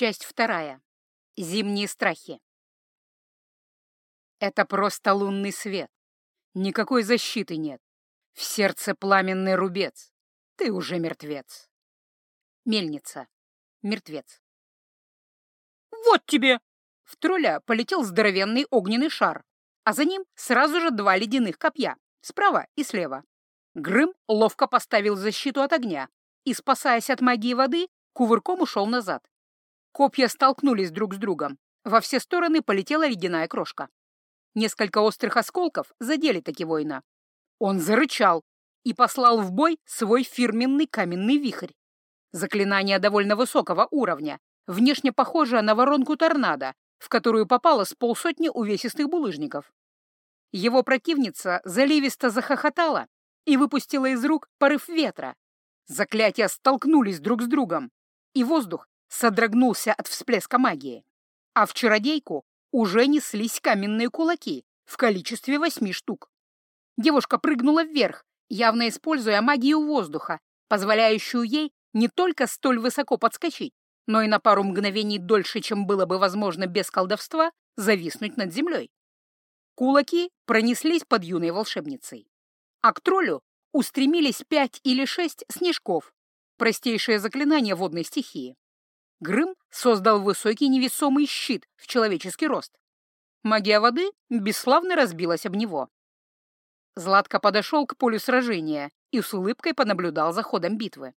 Часть вторая. Зимние страхи. Это просто лунный свет. Никакой защиты нет. В сердце пламенный рубец. Ты уже мертвец. Мельница. Мертвец. «Вот тебе!» В тролля полетел здоровенный огненный шар, а за ним сразу же два ледяных копья, справа и слева. Грым ловко поставил защиту от огня и, спасаясь от магии воды, кувырком ушел назад. Копья столкнулись друг с другом. Во все стороны полетела ледяная крошка. Несколько острых осколков задели таки воина. Он зарычал и послал в бой свой фирменный каменный вихрь. Заклинание довольно высокого уровня, внешне похожее на воронку торнадо, в которую попало с полсотни увесистых булыжников. Его противница заливисто захохотала и выпустила из рук порыв ветра. Заклятия столкнулись друг с другом, и воздух содрогнулся от всплеска магии. А в чародейку уже неслись каменные кулаки в количестве восьми штук. Девушка прыгнула вверх, явно используя магию воздуха, позволяющую ей не только столь высоко подскочить, но и на пару мгновений дольше, чем было бы возможно без колдовства, зависнуть над землей. Кулаки пронеслись под юной волшебницей. А к троллю устремились пять или шесть снежков, простейшее заклинание водной стихии. Грым создал высокий невесомый щит в человеческий рост. Магия воды бесславно разбилась об него. Златко подошел к полю сражения и с улыбкой понаблюдал за ходом битвы.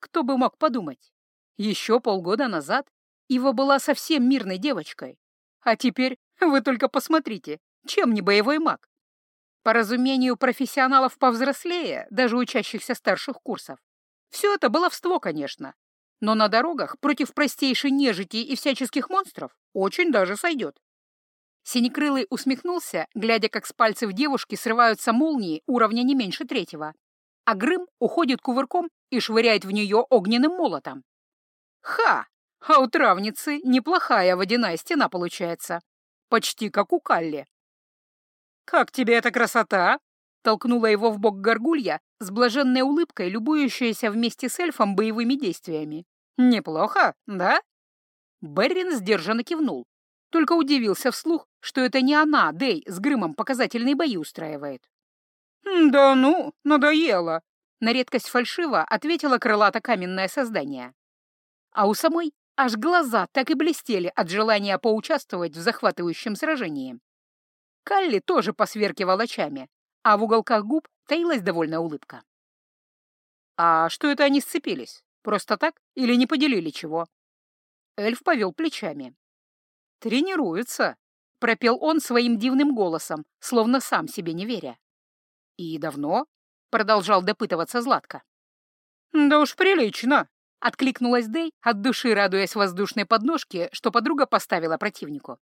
Кто бы мог подумать? Еще полгода назад Ива была совсем мирной девочкой. А теперь вы только посмотрите, чем не боевой маг. По разумению профессионалов повзрослее, даже учащихся старших курсов. Все это баловство, конечно, но на дорогах против простейшей нежити и всяческих монстров очень даже сойдет. Синекрылый усмехнулся, глядя, как с пальцев девушки срываются молнии уровня не меньше третьего, а Грым уходит кувырком и швыряет в нее огненным молотом. Ха! А у травницы неплохая водяная стена получается. Почти как у Калли. «Как тебе эта красота?» — толкнула его в бок горгулья с блаженной улыбкой, любующаяся вместе с эльфом боевыми действиями. «Неплохо, да?» Беррин сдержанно кивнул, только удивился вслух, что это не она, Дэй, с Грымом показательные бои устраивает. «Да ну, надоело!» — на редкость фальшиво ответила крылато-каменное создание. А у самой аж глаза так и блестели от желания поучаствовать в захватывающем сражении. Калли тоже посверкивал очами, а в уголках губ таилась довольная улыбка. «А что это они сцепились? Просто так или не поделили чего?» Эльф повел плечами. «Тренируются», — пропел он своим дивным голосом, словно сам себе не веря. «И давно?» — продолжал допытываться Златка. «Да уж прилично», — откликнулась Дэй, от души радуясь воздушной подножке, что подруга поставила противнику.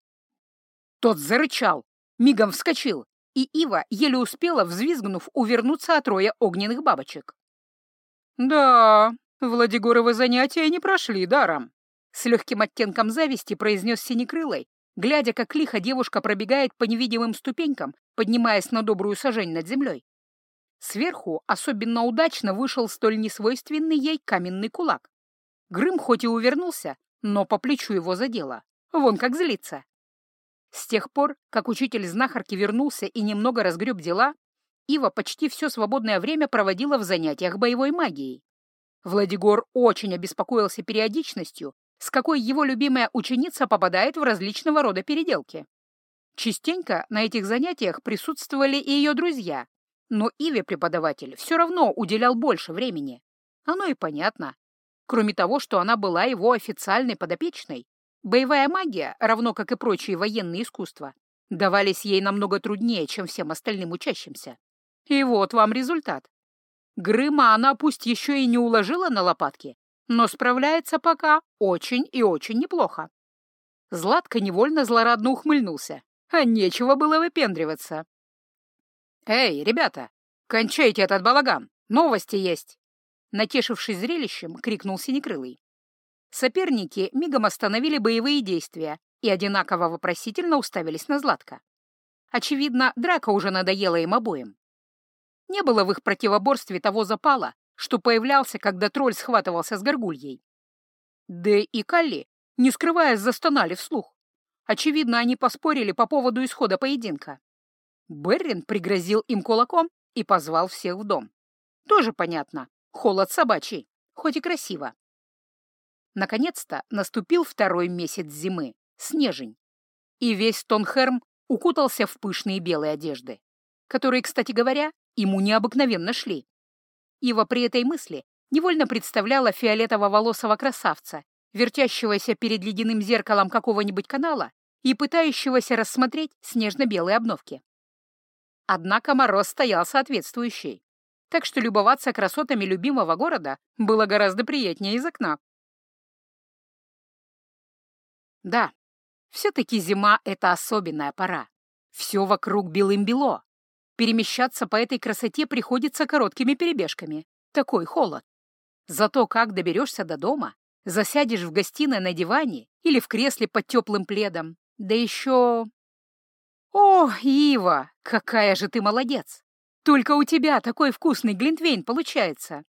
Тот зарычал, мигом вскочил, и Ива еле успела, взвизгнув, увернуться от роя огненных бабочек. «Да, Владигоровы занятия не прошли даром», — с легким оттенком зависти произнес Синекрылой, глядя, как лихо девушка пробегает по невидимым ступенькам, поднимаясь на добрую сажень над землей. Сверху особенно удачно вышел столь несвойственный ей каменный кулак. Грым хоть и увернулся, но по плечу его задело. Вон как злится. С тех пор, как учитель знахарки вернулся и немного разгреб дела, Ива почти все свободное время проводила в занятиях боевой магией. Владигор очень обеспокоился периодичностью, с какой его любимая ученица попадает в различного рода переделки. Частенько на этих занятиях присутствовали и ее друзья, но Иве преподаватель все равно уделял больше времени. Оно и понятно. Кроме того, что она была его официальной подопечной, Боевая магия, равно как и прочие военные искусства, давались ей намного труднее, чем всем остальным учащимся. И вот вам результат. Грыма она пусть еще и не уложила на лопатки, но справляется пока очень и очень неплохо. Златко невольно злорадно ухмыльнулся, а нечего было выпендриваться. «Эй, ребята, кончайте этот балаган, новости есть!» Натешившись зрелищем, крикнул Синекрылый. Соперники мигом остановили боевые действия и одинаково вопросительно уставились на Златка. Очевидно, драка уже надоела им обоим. Не было в их противоборстве того запала, что появлялся, когда тролль схватывался с горгульей. Да и Калли не скрываясь, застонали вслух. Очевидно, они поспорили по поводу исхода поединка. Беррин пригрозил им кулаком и позвал всех в дом. Тоже понятно, холод собачий, хоть и красиво. Наконец-то наступил второй месяц зимы, снежень, и весь Тонхерм укутался в пышные белые одежды, которые, кстати говоря, ему необыкновенно шли. Ива при этой мысли невольно представляла фиолетово-волосого красавца, вертящегося перед ледяным зеркалом какого-нибудь канала и пытающегося рассмотреть снежно-белые обновки. Однако мороз стоял соответствующий, так что любоваться красотами любимого города было гораздо приятнее из окна. Да, все-таки зима — это особенная пора. Все вокруг белым-бело. Перемещаться по этой красоте приходится короткими перебежками. Такой холод. Зато как доберешься до дома, засядешь в гостиной на диване или в кресле под теплым пледом, да еще... О, Ива, какая же ты молодец! Только у тебя такой вкусный глинтвейн получается.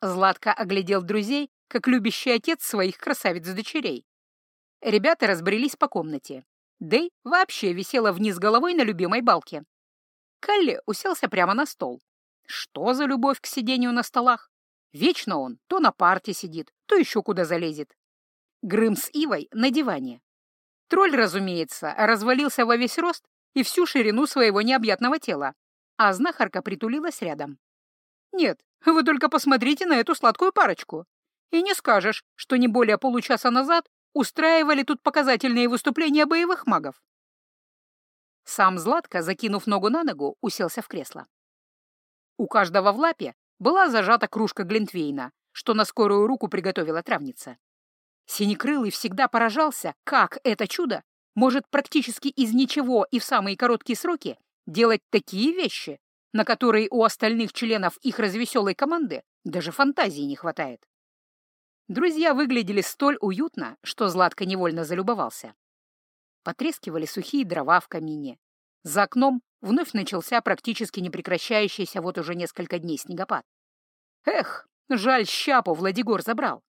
Златко оглядел друзей, как любящий отец своих красавиц-дочерей. Ребята разбрелись по комнате. Дэй вообще висела вниз головой на любимой балке. Калли уселся прямо на стол. Что за любовь к сидению на столах? Вечно он то на парте сидит, то еще куда залезет. Грым с Ивой на диване. Тролль, разумеется, развалился во весь рост и всю ширину своего необъятного тела, а знахарка притулилась рядом. Нет, вы только посмотрите на эту сладкую парочку. И не скажешь, что не более получаса назад устраивали тут показательные выступления боевых магов. Сам Златко, закинув ногу на ногу, уселся в кресло. У каждого в лапе была зажата кружка Глинтвейна, что на скорую руку приготовила травница. Синекрылый всегда поражался, как это чудо может практически из ничего и в самые короткие сроки делать такие вещи, на которые у остальных членов их развеселой команды даже фантазии не хватает. Друзья выглядели столь уютно, что Златко невольно залюбовался. Потрескивали сухие дрова в камине. За окном вновь начался практически непрекращающийся вот уже несколько дней снегопад. Эх, жаль, щапу Владигор забрал.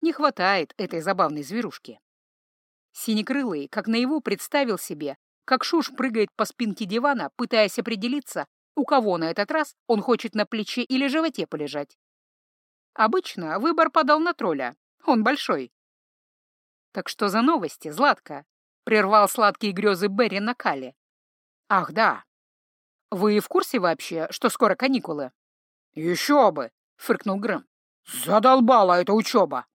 Не хватает этой забавной зверушки. Синекрылый, как наяву, представил себе, как Шуш прыгает по спинке дивана, пытаясь определиться, у кого на этот раз он хочет на плече или животе полежать. Обычно выбор подал на тролля. Он большой. «Так что за новости, Златка?» — прервал сладкие грезы Берри на Кале. «Ах, да. Вы в курсе вообще, что скоро каникулы?» «Еще бы!» — фыркнул Грэм. «Задолбала эта учеба!»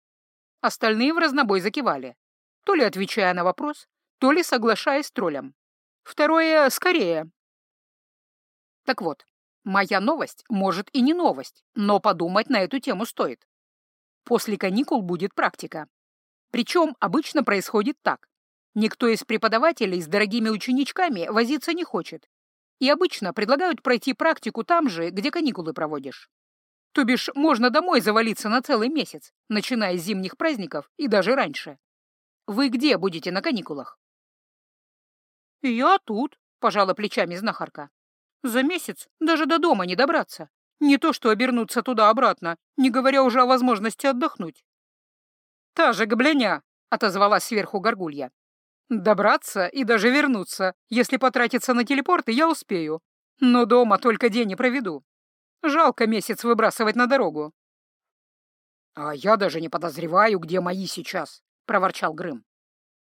Остальные в разнобой закивали, то ли отвечая на вопрос, то ли соглашаясь с троллем. Второе — скорее. Так вот, Моя новость, может, и не новость, но подумать на эту тему стоит. После каникул будет практика. Причем обычно происходит так. Никто из преподавателей с дорогими ученичками возиться не хочет. И обычно предлагают пройти практику там же, где каникулы проводишь. То бишь, можно домой завалиться на целый месяц, начиная с зимних праздников и даже раньше. Вы где будете на каникулах? «Я тут», — пожала плечами знахарка. За месяц даже до дома не добраться. Не то что обернуться туда-обратно, не говоря уже о возможности отдохнуть. «Та же гобляня!» — отозвалась сверху горгулья. «Добраться и даже вернуться. Если потратиться на телепорты, я успею. Но дома только день не проведу. Жалко месяц выбрасывать на дорогу». «А я даже не подозреваю, где мои сейчас», — проворчал Грым.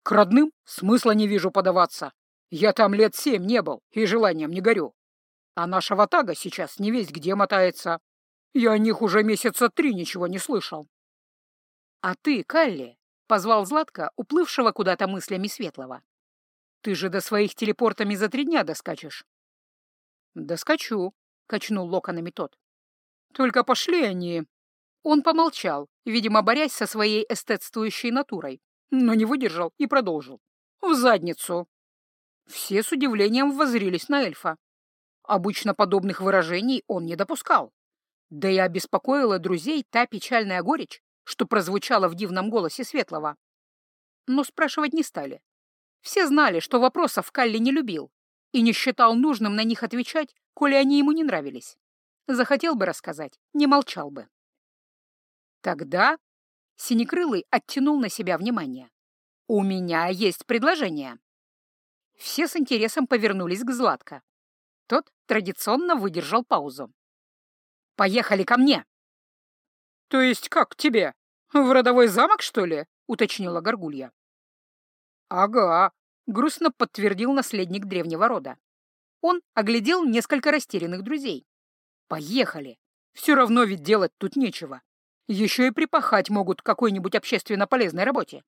«К родным смысла не вижу подаваться. Я там лет семь не был и желанием не горю. А наша ватага сейчас не весь где мотается. Я о них уже месяца три ничего не слышал. — А ты, Калли, — позвал Златка, уплывшего куда-то мыслями Светлого. — Ты же до своих телепортами за три дня доскачешь. — Доскочу, — качнул локонами тот. — Только пошли они... Он помолчал, видимо, борясь со своей эстетствующей натурой, но не выдержал и продолжил. «В задницу!» Все с удивлением воззрились на эльфа. Обычно подобных выражений он не допускал. Да и обеспокоила друзей та печальная горечь, что прозвучала в дивном голосе Светлого. Но спрашивать не стали. Все знали, что вопросов Калли не любил и не считал нужным на них отвечать, коли они ему не нравились. Захотел бы рассказать, не молчал бы. Тогда Синекрылый оттянул на себя внимание. «У меня есть предложение». Все с интересом повернулись к Златко. Тот традиционно выдержал паузу. «Поехали ко мне!» «То есть как тебе? В родовой замок, что ли?» — уточнила Горгулья. «Ага», — грустно подтвердил наследник древнего рода. Он оглядел несколько растерянных друзей. «Поехали! Все равно ведь делать тут нечего. Еще и припахать могут какой-нибудь общественно полезной работе.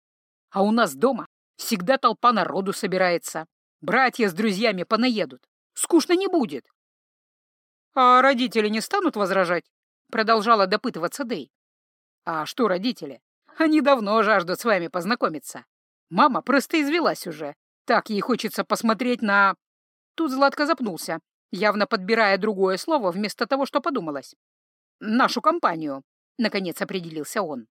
А у нас дома всегда толпа народу собирается. Братья с друзьями понаедут. Скучно не будет. А родители не станут возражать? Продолжала допытываться Дэй. А что родители? Они давно жаждут с вами познакомиться. Мама просто извелась уже. Так ей хочется посмотреть на... Тут Златко запнулся, явно подбирая другое слово вместо того, что подумалось. Нашу компанию. — наконец определился он.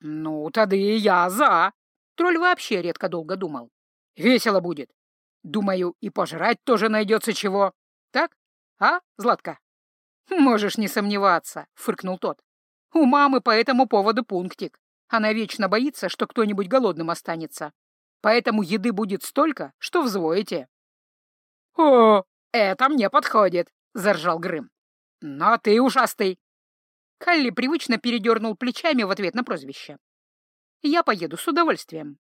«Ну, тогда и я за!» Тролль вообще редко долго думал. «Весело будет. Думаю, и пожрать тоже найдется чего. Так? А, Златка?» «Можешь не сомневаться», — фыркнул тот. «У мамы по этому поводу пунктик. Она вечно боится, что кто-нибудь голодным останется. Поэтому еды будет столько, что взвоите». «О, это мне подходит», — заржал Грым. «Но ты ушастый. Халли привычно передернул плечами в ответ на прозвище. «Я поеду с удовольствием».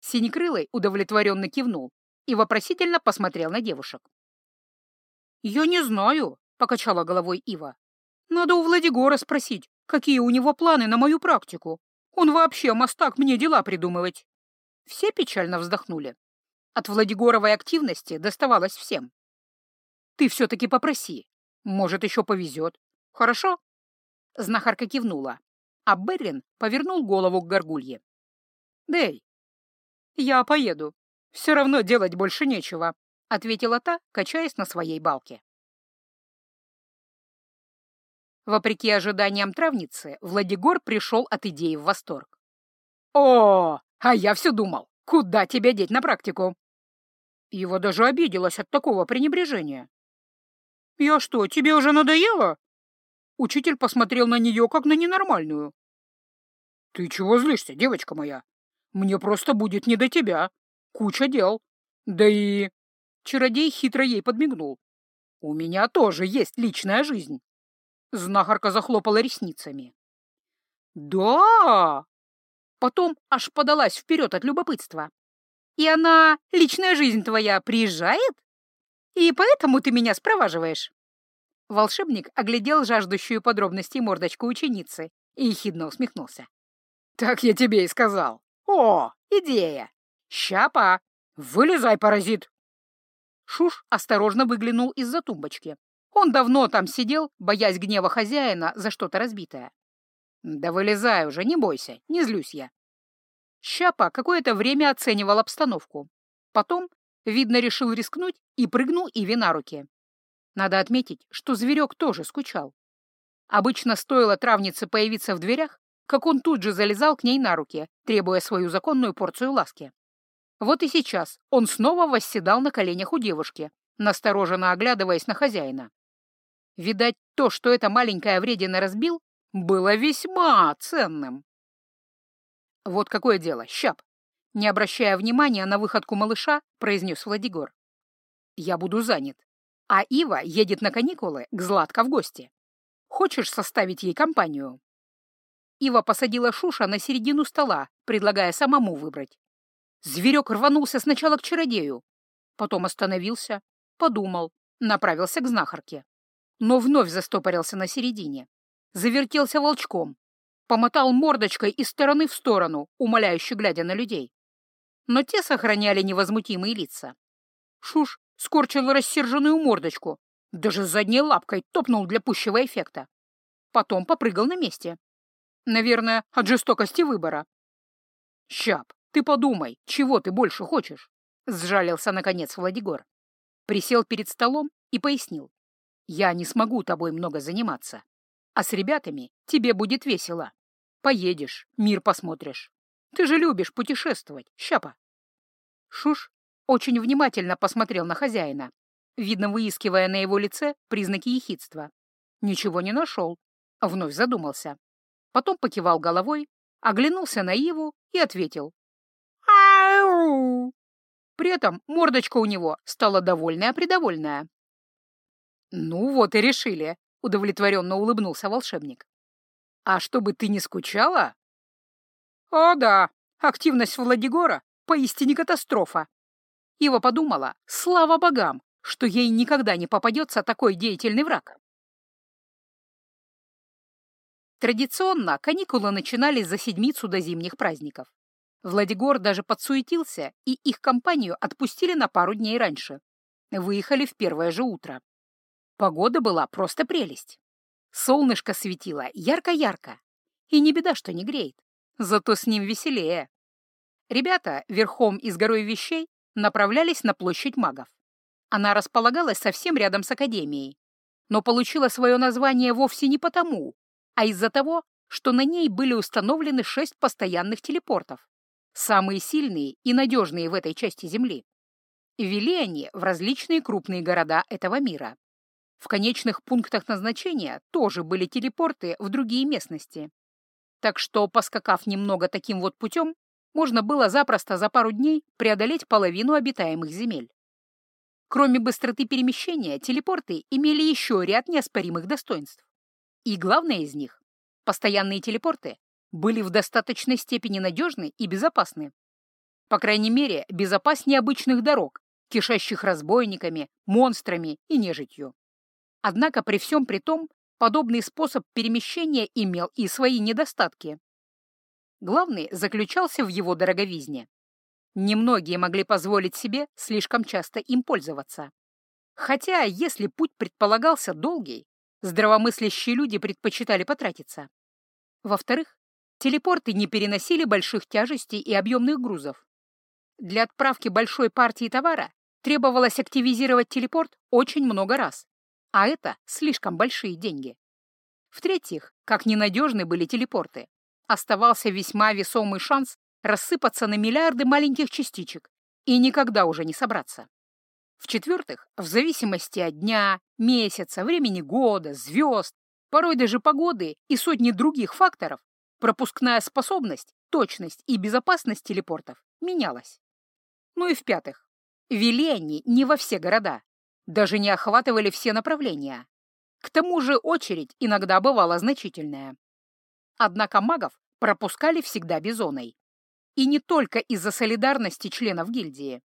Синекрылый удовлетворенно кивнул и вопросительно посмотрел на девушек. «Я не знаю», — покачала головой Ива. «Надо у Владигора спросить, какие у него планы на мою практику. Он вообще мастак мне дела придумывать». Все печально вздохнули. От Владигоровой активности доставалось всем. «Ты все-таки попроси. Может, еще повезет. Хорошо?» Знахарка кивнула, а Берлин повернул голову к горгулье. «Дэй, я поеду. Все равно делать больше нечего», — ответила та, качаясь на своей балке. Вопреки ожиданиям травницы, Владигор пришел от идеи в восторг. «О, а я все думал, куда тебя деть на практику?» Его даже обиделась от такого пренебрежения. «Я что, тебе уже надоело?» Учитель посмотрел на нее, как на ненормальную. «Ты чего злишься, девочка моя? Мне просто будет не до тебя. Куча дел. Да и...» Чародей хитро ей подмигнул. «У меня тоже есть личная жизнь». Знахарка захлопала ресницами. «Да!» Потом аж подалась вперед от любопытства. «И она, личная жизнь твоя, приезжает? И поэтому ты меня спроваживаешь?» Волшебник оглядел жаждущую подробностей мордочку ученицы и ехидно усмехнулся. «Так я тебе и сказал. О, идея! Щапа! Вылезай, паразит!» Шуш осторожно выглянул из-за тумбочки. Он давно там сидел, боясь гнева хозяина за что-то разбитое. «Да вылезай уже, не бойся, не злюсь я». Щапа какое-то время оценивал обстановку. Потом, видно, решил рискнуть и прыгнул Иви на руки. Надо отметить, что зверек тоже скучал. Обычно стоило травнице появиться в дверях, как он тут же залезал к ней на руки, требуя свою законную порцию ласки. Вот и сейчас он снова восседал на коленях у девушки, настороженно оглядываясь на хозяина. Видать, то, что эта маленькая вредина разбил, было весьма ценным. Вот какое дело, щап. Не обращая внимания на выходку малыша, произнес Владигор. Я буду занят. А Ива едет на каникулы к Златко в гости. Хочешь составить ей компанию?» Ива посадила Шуша на середину стола, предлагая самому выбрать. Зверек рванулся сначала к чародею, потом остановился, подумал, направился к знахарке. Но вновь застопорился на середине, завертелся волчком, помотал мордочкой из стороны в сторону, умоляюще глядя на людей. Но те сохраняли невозмутимые лица. Шуш скорчил рассерженную мордочку, даже задней лапкой топнул для пущего эффекта. Потом попрыгал на месте. Наверное, от жестокости выбора. «Щап, ты подумай, чего ты больше хочешь?» — сжалился, наконец, Владигор. Присел перед столом и пояснил. «Я не смогу тобой много заниматься, а с ребятами тебе будет весело. Поедешь, мир посмотришь. Ты же любишь путешествовать, щапа». Шуш очень внимательно посмотрел на хозяина, видно выискивая на его лице признаки ехидства. Ничего не нашел, вновь задумался. Потом покивал головой, оглянулся на Иву и ответил. «Ау!» При этом мордочка у него стала довольная-придовольная. «Ну вот и решили», — удовлетворенно улыбнулся волшебник. «А чтобы ты не скучала?» «О да, активность Владигора поистине катастрофа». Ива подумала, слава богам, что ей никогда не попадется такой деятельный враг. Традиционно каникулы начинались за седмицу до зимних праздников. Владигор даже подсуетился, и их компанию отпустили на пару дней раньше. Выехали в первое же утро. Погода была просто прелесть. Солнышко светило ярко-ярко. И не беда, что не греет. Зато с ним веселее. Ребята, верхом и с горой вещей, направлялись на площадь магов. Она располагалась совсем рядом с академией, но получила свое название вовсе не потому, а из-за того, что на ней были установлены шесть постоянных телепортов, самые сильные и надежные в этой части Земли. Вели они в различные крупные города этого мира. В конечных пунктах назначения тоже были телепорты в другие местности. Так что, поскакав немного таким вот путем, можно было запросто за пару дней преодолеть половину обитаемых земель. Кроме быстроты перемещения, телепорты имели еще ряд неоспоримых достоинств. И главное из них — постоянные телепорты были в достаточной степени надежны и безопасны. По крайней мере, безопаснее обычных дорог, кишащих разбойниками, монстрами и нежитью. Однако при всем при том, подобный способ перемещения имел и свои недостатки. Главный заключался в его дороговизне. Немногие могли позволить себе слишком часто им пользоваться. Хотя, если путь предполагался долгий, здравомыслящие люди предпочитали потратиться. Во-вторых, телепорты не переносили больших тяжестей и объемных грузов. Для отправки большой партии товара требовалось активизировать телепорт очень много раз, а это слишком большие деньги. В-третьих, как ненадежны были телепорты, оставался весьма весомый шанс рассыпаться на миллиарды маленьких частичек и никогда уже не собраться. В-четвертых, в зависимости от дня, месяца, времени года, звезд, порой даже погоды и сотни других факторов, пропускная способность, точность и безопасность телепортов менялась. Ну и в-пятых, вели они не во все города, даже не охватывали все направления. К тому же очередь иногда бывала значительная. Однако магов пропускали всегда бизоной. И не только из-за солидарности членов гильдии.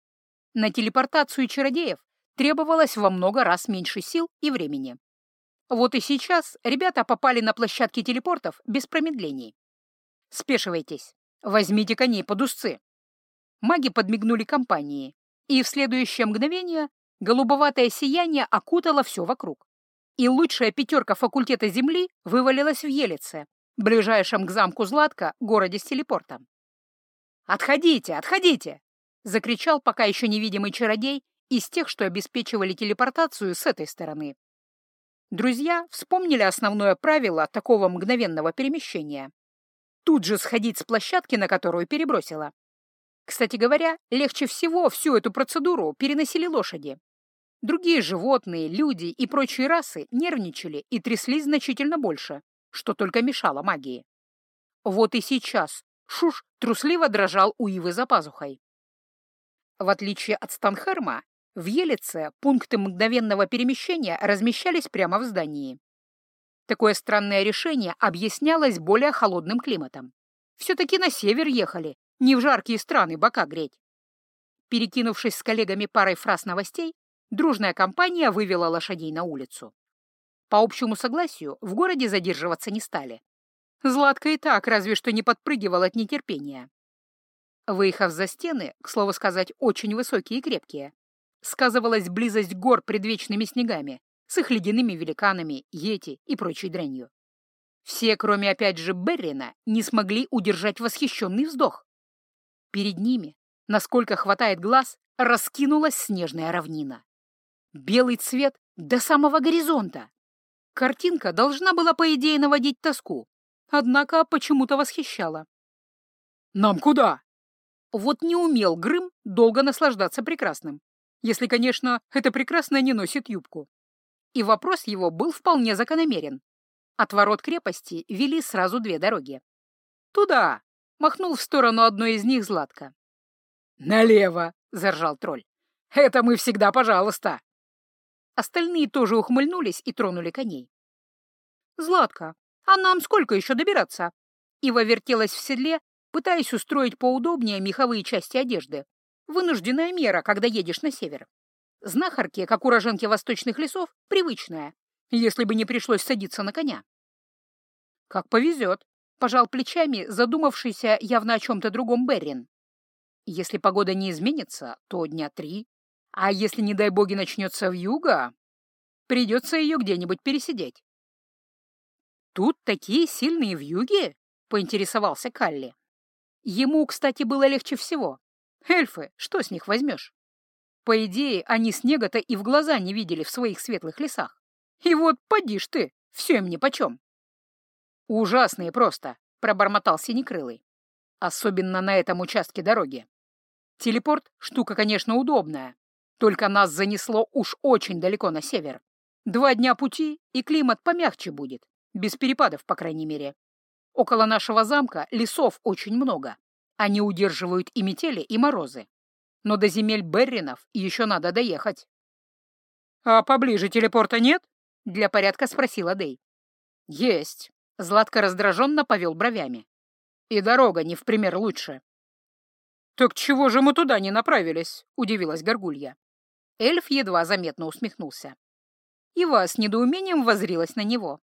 На телепортацию чародеев требовалось во много раз меньше сил и времени. Вот и сейчас ребята попали на площадки телепортов без промедлений. Спешивайтесь, возьмите коней под узцы. Маги подмигнули компании, и в следующее мгновение голубоватое сияние окутало все вокруг. И лучшая пятерка факультета Земли вывалилась в Елице, ближайшем к замку Златка городе с телепортом. «Отходите, отходите!» — закричал пока еще невидимый чародей из тех, что обеспечивали телепортацию с этой стороны. Друзья вспомнили основное правило такого мгновенного перемещения. Тут же сходить с площадки, на которую перебросила. Кстати говоря, легче всего всю эту процедуру переносили лошади. Другие животные, люди и прочие расы нервничали и тряслись значительно больше, что только мешало магии. Вот и сейчас Шуш трусливо дрожал у Ивы за пазухой. В отличие от Станхерма, в Елице пункты мгновенного перемещения размещались прямо в здании. Такое странное решение объяснялось более холодным климатом. Все-таки на север ехали, не в жаркие страны бока греть. Перекинувшись с коллегами парой фраз новостей, дружная компания вывела лошадей на улицу. По общему согласию в городе задерживаться не стали. Златка и так разве что не подпрыгивал от нетерпения. Выехав за стены, к слову сказать, очень высокие и крепкие, сказывалась близость гор предвечными снегами с их ледяными великанами, йети и прочей дрянью. Все, кроме опять же Беррина, не смогли удержать восхищенный вздох. Перед ними, насколько хватает глаз, раскинулась снежная равнина. Белый цвет до самого горизонта. Картинка должна была, по идее, наводить тоску, однако почему-то восхищала. «Нам куда?» Вот не умел Грым долго наслаждаться прекрасным, если, конечно, это прекрасное не носит юбку. И вопрос его был вполне закономерен. От ворот крепости вели сразу две дороги. «Туда!» — махнул в сторону одной из них Златка. «Налево!» — заржал тролль. «Это мы всегда, пожалуйста!» Остальные тоже ухмыльнулись и тронули коней. «Златка, а нам сколько еще добираться?» Ива вертелась в седле, пытаясь устроить поудобнее меховые части одежды. Вынужденная мера, когда едешь на север. Знахарке, как уроженке восточных лесов, привычная, если бы не пришлось садиться на коня. «Как повезет», — пожал плечами задумавшийся явно о чем-то другом Беррин. «Если погода не изменится, то дня три, а если, не дай боги, начнется вьюга, придется ее где-нибудь пересидеть». «Тут такие сильные вьюги?» — поинтересовался Калли. Ему, кстати, было легче всего. Эльфы, что с них возьмешь? По идее, они снега-то и в глаза не видели в своих светлых лесах. И вот поди ж ты, все им нипочем. Ужасные просто, пробормотал Синекрылый. Особенно на этом участке дороги. Телепорт — штука, конечно, удобная. Только нас занесло уж очень далеко на север. Два дня пути, и климат помягче будет. Без перепадов, по крайней мере. Около нашего замка лесов очень много. Они удерживают и метели, и морозы. Но до земель Берринов еще надо доехать. «А поближе телепорта нет?» — для порядка спросила Дэй. «Есть». Златко раздраженно повел бровями. «И дорога не в пример лучше». «Так чего же мы туда не направились?» — удивилась Горгулья. Эльф едва заметно усмехнулся. Ива с недоумением возрилась на него.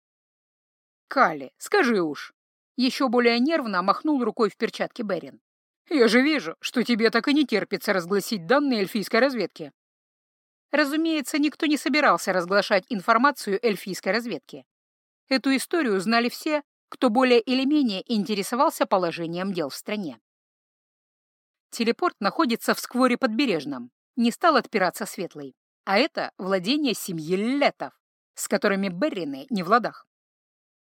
«Кали, скажи уж!» Еще более нервно махнул рукой в перчатке Берин. «Я же вижу, что тебе так и не терпится разгласить данные эльфийской разведки». Разумеется, никто не собирался разглашать информацию эльфийской разведки. Эту историю знали все, кто более или менее интересовался положением дел в стране. Телепорт находится в скворе подбережном, не стал отпираться Светлый, а это владение семьи Летов, с которыми Беррины не в ладах.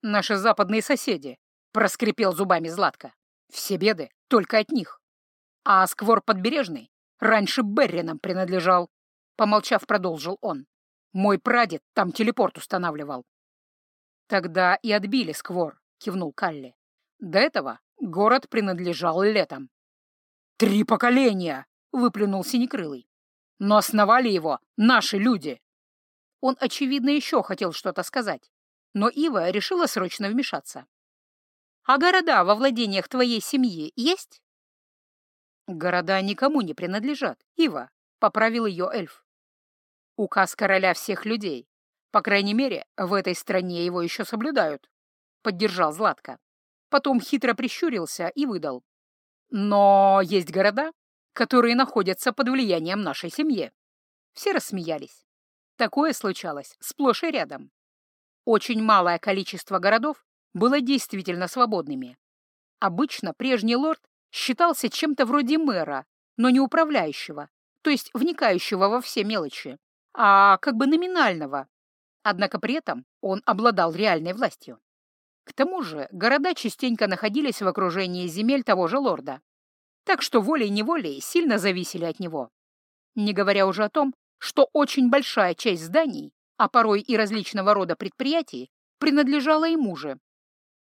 «Наши западные соседи», — проскрипел зубами Златко. «Все беды только от них. А сквор подбережный раньше Берринам принадлежал. Помолчав, продолжил он. «Мой прадед там телепорт устанавливал». «Тогда и отбили Сквор», — кивнул Калли. «До этого город принадлежал летом». «Три поколения!» — выплюнул Синекрылый. «Но основали его наши люди!» Он, очевидно, еще хотел что-то сказать, но Ива решила срочно вмешаться. «А города во владениях твоей семьи есть?» «Города никому не принадлежат, Ива», — поправил ее эльф. Указ короля всех людей. По крайней мере, в этой стране его еще соблюдают. Поддержал Златко. Потом хитро прищурился и выдал. Но есть города, которые находятся под влиянием нашей семьи. Все рассмеялись. Такое случалось сплошь и рядом. Очень малое количество городов было действительно свободными. Обычно прежний лорд считался чем-то вроде мэра, но не управляющего, то есть вникающего во все мелочи а как бы номинального. Однако при этом он обладал реальной властью. К тому же города частенько находились в окружении земель того же лорда, так что волей-неволей сильно зависели от него. Не говоря уже о том, что очень большая часть зданий, а порой и различного рода предприятий, принадлежала ему же.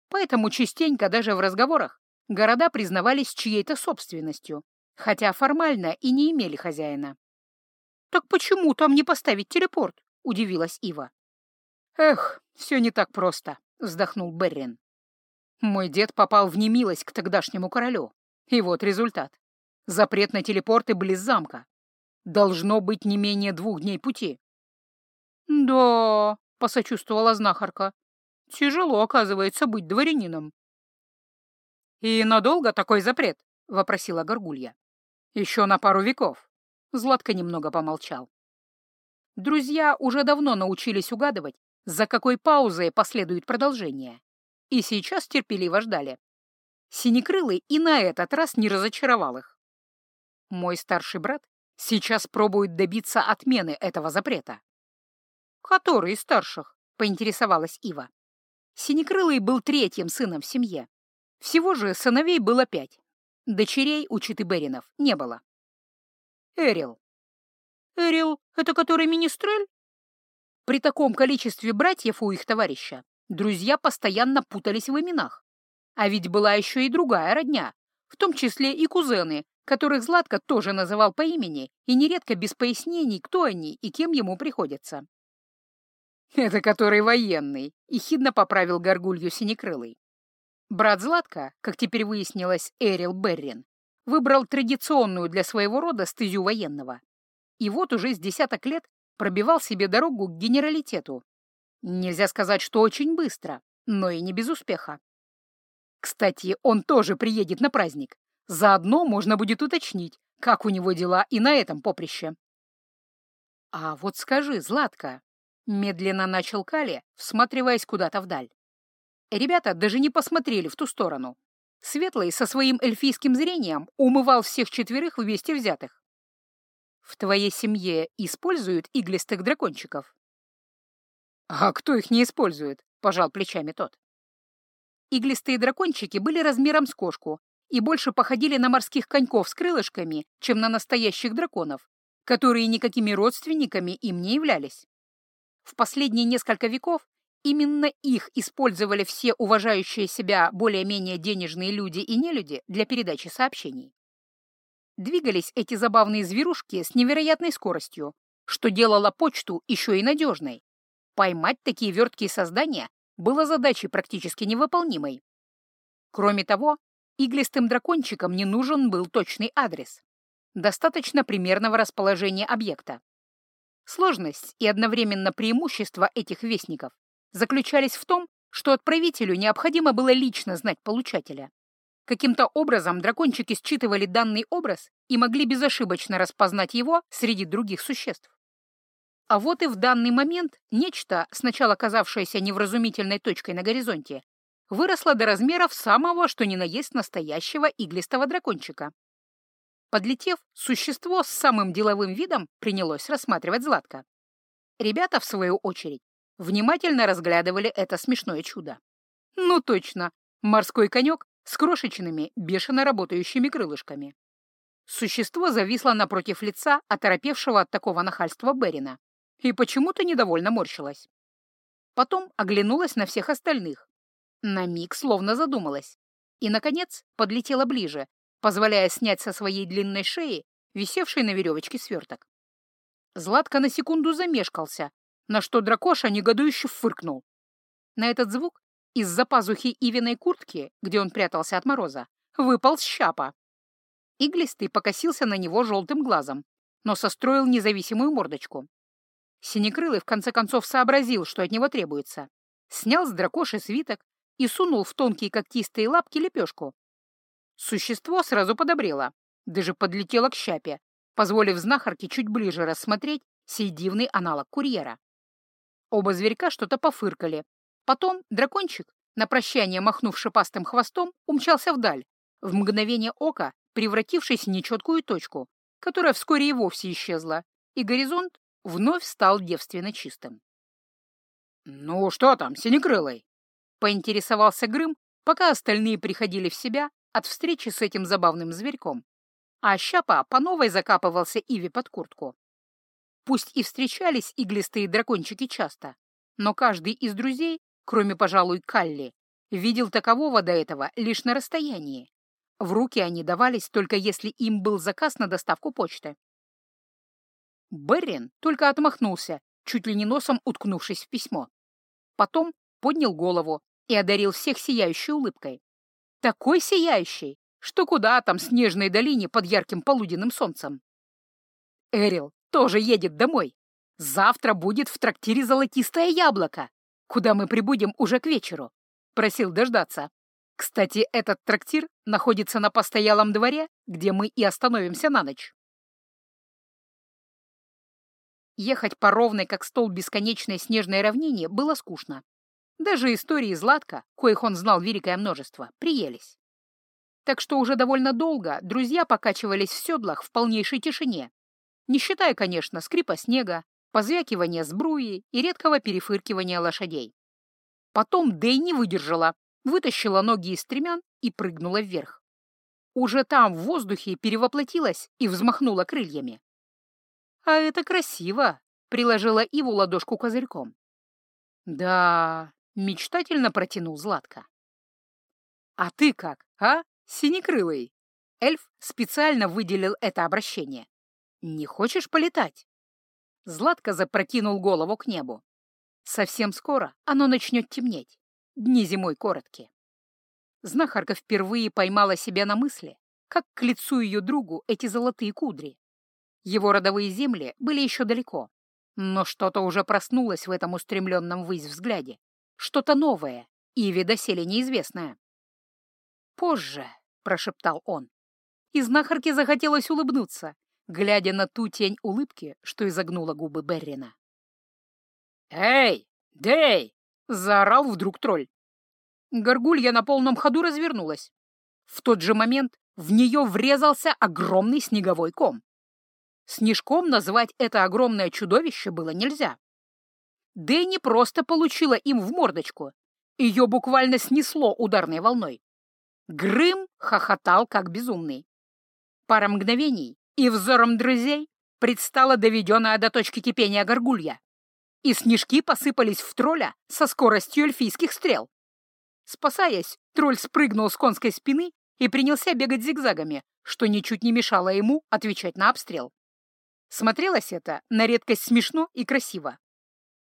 Поэтому частенько даже в разговорах города признавались чьей-то собственностью, хотя формально и не имели хозяина. «Так почему там не поставить телепорт?» — удивилась Ива. «Эх, все не так просто», — вздохнул Беррин. «Мой дед попал в немилость к тогдашнему королю. И вот результат. Запрет на телепорты близ замка. Должно быть не менее двух дней пути». «Да», — посочувствовала знахарка. «Тяжело, оказывается, быть дворянином». «И надолго такой запрет?» — вопросила Горгулья. «Еще на пару веков. Златко немного помолчал. Друзья уже давно научились угадывать, за какой паузой последует продолжение, и сейчас терпеливо ждали. Синекрылый и на этот раз не разочаровал их. Мой старший брат сейчас пробует добиться отмены этого запрета. «Который из старших?» — поинтересовалась Ива. Синекрылый был третьим сыном в семье. Всего же сыновей было пять. Дочерей у Читы-Беринов не было. Эрил. Эрил — это который министрель? При таком количестве братьев у их товарища друзья постоянно путались в именах. А ведь была еще и другая родня, в том числе и кузены, которых Златко тоже называл по имени и нередко без пояснений, кто они и кем ему приходится. «Это который военный», — ехидно поправил горгулью Синекрылый. Брат Златка, как теперь выяснилось, Эрил Беррин, выбрал традиционную для своего рода стезю военного. И вот уже с десяток лет пробивал себе дорогу к генералитету. Нельзя сказать, что очень быстро, но и не без успеха. Кстати, он тоже приедет на праздник. Заодно можно будет уточнить, как у него дела и на этом поприще. «А вот скажи, Златка», — медленно начал Кали, всматриваясь куда-то вдаль. Ребята даже не посмотрели в ту сторону. Светлый со своим эльфийским зрением умывал всех четверых вместе взятых. «В твоей семье используют иглистых дракончиков?» «А кто их не использует?» — пожал плечами тот. Иглистые дракончики были размером с кошку и больше походили на морских коньков с крылышками, чем на настоящих драконов, которые никакими родственниками им не являлись. В последние несколько веков именно их использовали все уважающие себя более-менее денежные люди и нелюди для передачи сообщений. Двигались эти забавные зверушки с невероятной скоростью, что делало почту еще и надежной. Поймать такие верткие создания было задачей практически невыполнимой. Кроме того, Иглистым дракончикам не нужен был точный адрес. Достаточно примерного расположения объекта. Сложность и одновременно преимущество этих вестников заключались в том, что отправителю необходимо было лично знать получателя. Каким-то образом дракончики считывали данный образ и могли безошибочно распознать его среди других существ. А вот и в данный момент нечто, сначала казавшееся невразумительной точкой на горизонте, выросла до размеров самого, что ни на есть настоящего иглистого дракончика. Подлетев, существо с самым деловым видом принялось рассматривать Златка. Ребята, в свою очередь, внимательно разглядывали это смешное чудо. Ну точно, морской конек с крошечными, бешено работающими крылышками. Существо зависло напротив лица, оторопевшего от такого нахальства Берина, и почему-то недовольно морщилось. Потом оглянулась на всех остальных, на миг словно задумалась. И, наконец, подлетела ближе, позволяя снять со своей длинной шеи висевший на веревочке сверток. Златко на секунду замешкался, на что дракоша негодующе фыркнул. На этот звук из-за пазухи Ивиной куртки, где он прятался от мороза, выпал щапа. Иглистый покосился на него желтым глазом, но состроил независимую мордочку. Синекрылый в конце концов сообразил, что от него требуется. Снял с дракоши свиток и сунул в тонкие когтистые лапки лепешку. Существо сразу подобрело, даже подлетело к щапе, позволив знахарке чуть ближе рассмотреть сей дивный аналог курьера. Оба зверька что-то пофыркали. Потом дракончик, на прощание махнув шипастым хвостом, умчался вдаль, в мгновение ока превратившись в нечеткую точку, которая вскоре и вовсе исчезла, и горизонт вновь стал девственно чистым. «Ну что там, синекрылый?» Поинтересовался Грым, пока остальные приходили в себя от встречи с этим забавным зверьком. А Щапа по новой закапывался Иви под куртку. Пусть и встречались иглистые дракончики часто, но каждый из друзей, кроме, пожалуй, Калли, видел такового до этого лишь на расстоянии. В руки они давались только если им был заказ на доставку почты. Беррин только отмахнулся, чуть ли не носом уткнувшись в письмо. Потом поднял голову и одарил всех сияющей улыбкой. Такой сияющей, что куда там снежной долине под ярким полуденным солнцем. Эрил тоже едет домой. Завтра будет в трактире «Золотистое яблоко», куда мы прибудем уже к вечеру. Просил дождаться. Кстати, этот трактир находится на постоялом дворе, где мы и остановимся на ночь. Ехать по ровной, как стол бесконечной снежной равнине, было скучно. Даже истории Златка, коих он знал великое множество, приелись. Так что уже довольно долго друзья покачивались в седлах в полнейшей тишине, не считая, конечно, скрипа снега, позвякивания сбруи и редкого перефыркивания лошадей. Потом Дэй не выдержала, вытащила ноги из стремян и прыгнула вверх. Уже там, в воздухе, перевоплотилась и взмахнула крыльями. «А это красиво!» — приложила Иву ладошку козырьком. «Да, — мечтательно протянул Златко. «А ты как, а, синекрылый?» Эльф специально выделил это обращение. «Не хочешь полетать?» Златко запрокинул голову к небу. Совсем скоро оно начнет темнеть. Дни зимой короткие. Знахарка впервые поймала себя на мысли, как к лицу ее другу эти золотые кудри. Его родовые земли были еще далеко, но что-то уже проснулось в этом устремленном ввысь взгляде, что-то новое и доселе неизвестное. «Позже», — прошептал он, и знахарке захотелось улыбнуться, глядя на ту тень улыбки, что изогнула губы Беррина. «Эй, Дэй!» — заорал вдруг тролль. Горгулья на полном ходу развернулась. В тот же момент в нее врезался огромный снеговой ком. Снежком назвать это огромное чудовище было нельзя. Дэй не просто получила им в мордочку, ее буквально снесло ударной волной. Грым хохотал, как безумный. Пара мгновений, и взором друзей предстала доведенная до точки кипения горгулья и снежки посыпались в тролля со скоростью эльфийских стрел. Спасаясь, тролль спрыгнул с конской спины и принялся бегать зигзагами, что ничуть не мешало ему отвечать на обстрел. Смотрелось это на редкость смешно и красиво.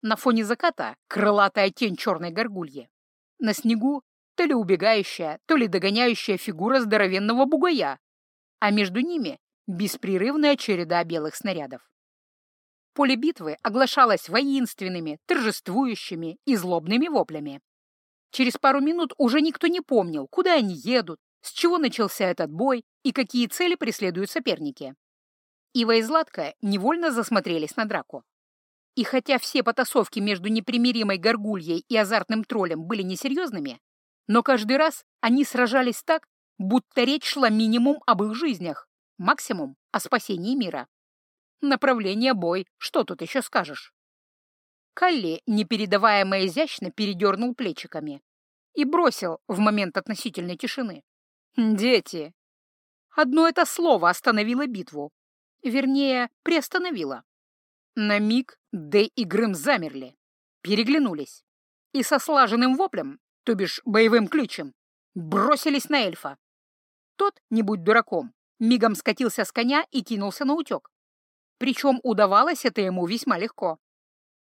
На фоне заката крылатая тень черной горгульи. На снегу то ли убегающая, то ли догоняющая фигура здоровенного бугая, а между ними беспрерывная череда белых снарядов. Поле битвы оглашалось воинственными, торжествующими и злобными воплями. Через пару минут уже никто не помнил, куда они едут, с чего начался этот бой и какие цели преследуют соперники. Ива и Златка невольно засмотрелись на драку. И хотя все потасовки между непримиримой горгульей и азартным троллем были несерьезными, но каждый раз они сражались так, будто речь шла минимум об их жизнях, максимум о спасении мира. Направление бой, что тут еще скажешь? Калли, непередаваемо изящно, передернул плечиками и бросил в момент относительной тишины. «Дети!» Одно это слово остановило битву. Вернее, приостановило. На миг Дэй и Грым замерли, переглянулись и со слаженным воплем, то бишь боевым ключем, бросились на эльфа. Тот, не будь дураком, мигом скатился с коня и кинулся на утек. Причем удавалось это ему весьма легко.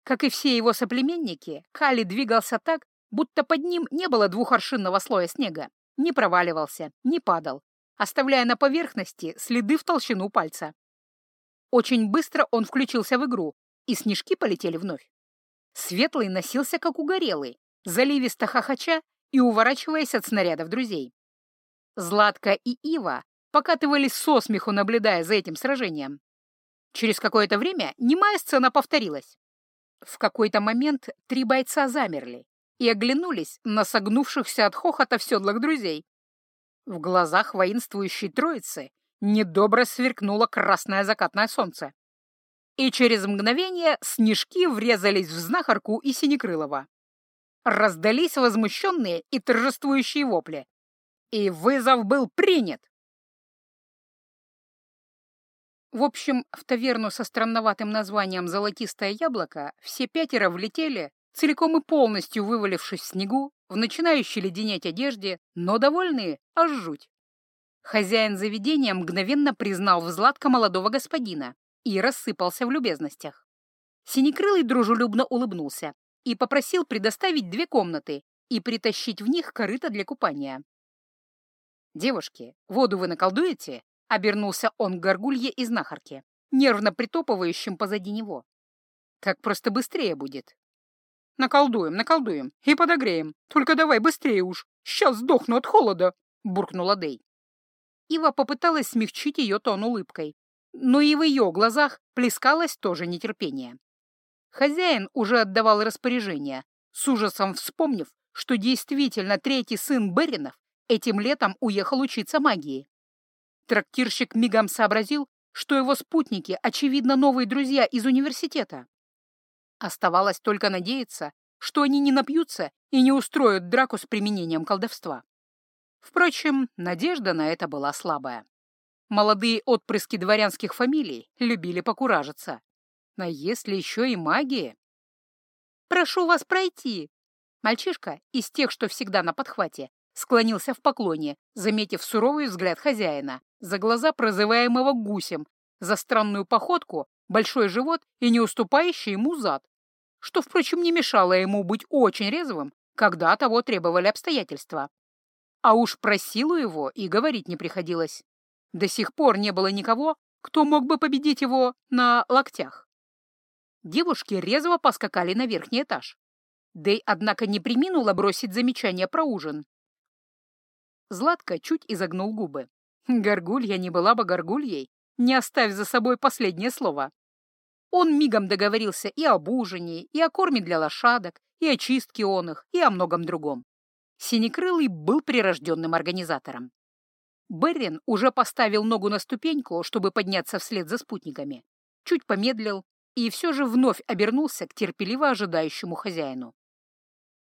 Как и все его соплеменники, Кали двигался так, будто под ним не было двухоршинного слоя снега, не проваливался, не падал, оставляя на поверхности следы в толщину пальца. Очень быстро он включился в игру, и снежки полетели вновь. Светлый носился как угорелый, заливисто хохоча и уворачиваясь от снарядов друзей. Златка и Ива покатывались со смеху, наблюдая за этим сражением. Через какое-то время немая сцена повторилась. В какой-то момент три бойца замерли и оглянулись на согнувшихся от хохота в седлах друзей. В глазах воинствующей троицы недобро сверкнуло красное закатное солнце. И через мгновение снежки врезались в знахарку и Синекрылова. Раздались возмущенные и торжествующие вопли. И вызов был принят. В общем, в таверну со странноватым названием «Золотистое яблоко» все пятеро влетели, целиком и полностью вывалившись в снегу, в начинающей леденеть одежде, но довольные, аж жуть. Хозяин заведения мгновенно признал взладка молодого господина и рассыпался в любезностях. Синекрылый дружелюбно улыбнулся и попросил предоставить две комнаты и притащить в них корыто для купания. «Девушки, воду вы наколдуете?» Обернулся он к горгулье и знахарке, нервно притопывающим позади него. Так просто быстрее будет. Наколдуем, наколдуем и подогреем. Только давай быстрее уж. Сейчас сдохну от холода, буркнула Дей. Ива попыталась смягчить ее тон улыбкой, но и в ее глазах плескалось тоже нетерпение. Хозяин уже отдавал распоряжение, с ужасом вспомнив, что действительно третий сын Беринов этим летом уехал учиться магии. Трактирщик мигом сообразил, что его спутники, очевидно, новые друзья из университета. Оставалось только надеяться, что они не напьются и не устроят драку с применением колдовства. Впрочем, надежда на это была слабая. Молодые отпрыски дворянских фамилий любили покуражиться. Но если еще и магия... «Прошу вас пройти!» Мальчишка, из тех, что всегда на подхвате, склонился в поклоне, заметив суровый взгляд хозяина, за глаза прозываемого гусем, за странную походку, большой живот и не уступающий ему зад, что, впрочем, не мешало ему быть очень резвым, когда того требовали обстоятельства. А уж про силу его и говорить не приходилось. До сих пор не было никого, кто мог бы победить его на локтях. Девушки резво поскакали на верхний этаж. Дэй, однако, не приминула бросить замечание про ужин. Златко чуть изогнул губы. Горгулья не была бы горгульей, не оставь за собой последнее слово. Он мигом договорился и об ужине, и о корме для лошадок, и о чистке он их, и о многом другом. Синекрылый был прирожденным организатором. Беррин уже поставил ногу на ступеньку, чтобы подняться вслед за спутниками, чуть помедлил и все же вновь обернулся к терпеливо ожидающему хозяину.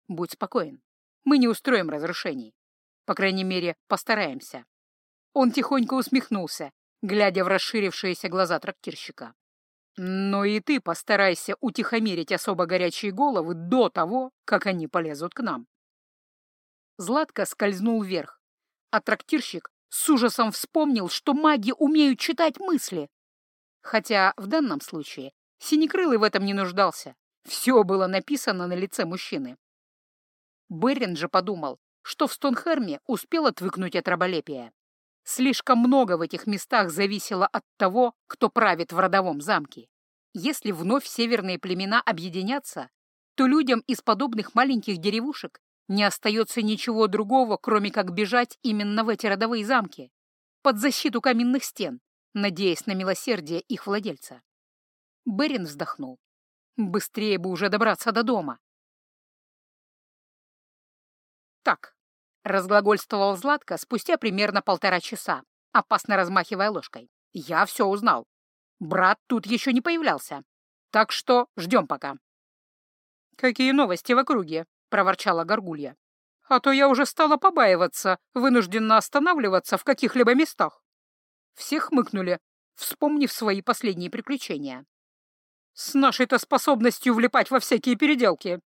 «Будь спокоен, мы не устроим разрушений. По крайней мере, постараемся». Он тихонько усмехнулся, глядя в расширившиеся глаза трактирщика. Но и ты постарайся утихомирить особо горячие головы до того, как они полезут к нам. Златко скользнул вверх, а трактирщик с ужасом вспомнил, что маги умеют читать мысли. Хотя в данном случае Синекрылый в этом не нуждался. Все было написано на лице мужчины. Беррин же подумал, что в Стонхерме успел отвыкнуть от раболепия. Слишком много в этих местах зависело от того, кто правит в родовом замке. Если вновь северные племена объединятся, то людям из подобных маленьких деревушек не остается ничего другого, кроме как бежать именно в эти родовые замки, под защиту каменных стен, надеясь на милосердие их владельца. Берин вздохнул. Быстрее бы уже добраться до дома. Так, Разглагольствовал Златко спустя примерно полтора часа, опасно размахивая ложкой. «Я все узнал. Брат тут еще не появлялся. Так что ждем пока». «Какие новости в округе?» — проворчала Горгулья. «А то я уже стала побаиваться, вынуждена останавливаться в каких-либо местах». Все хмыкнули, вспомнив свои последние приключения. «С нашей-то способностью влипать во всякие переделки».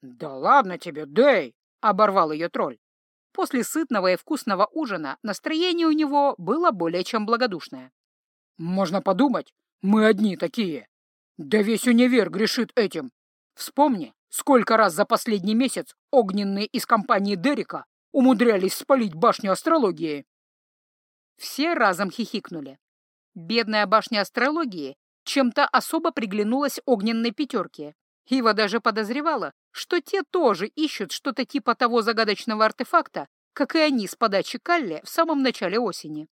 «Да ладно тебе, Дэй!» — оборвал ее тролль. После сытного и вкусного ужина настроение у него было более чем благодушное. «Можно подумать, мы одни такие. Да весь универ грешит этим. Вспомни, сколько раз за последний месяц огненные из компании Дерека умудрялись спалить башню астрологии». Все разом хихикнули. Бедная башня астрологии чем-то особо приглянулась огненной пятерке. Ива даже подозревала, что те тоже ищут что-то типа того загадочного артефакта, как и они с подачи Калли в самом начале осени.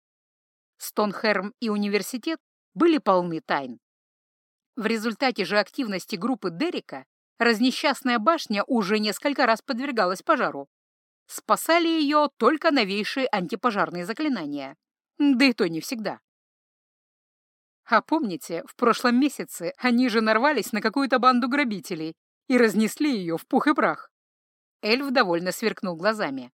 Стонхерм и университет были полны тайн. В результате же активности группы Дерека разнесчастная башня уже несколько раз подвергалась пожару. Спасали ее только новейшие антипожарные заклинания. Да и то не всегда. А помните, в прошлом месяце они же нарвались на какую-то банду грабителей, и разнесли ее в пух и прах. Эльф довольно сверкнул глазами.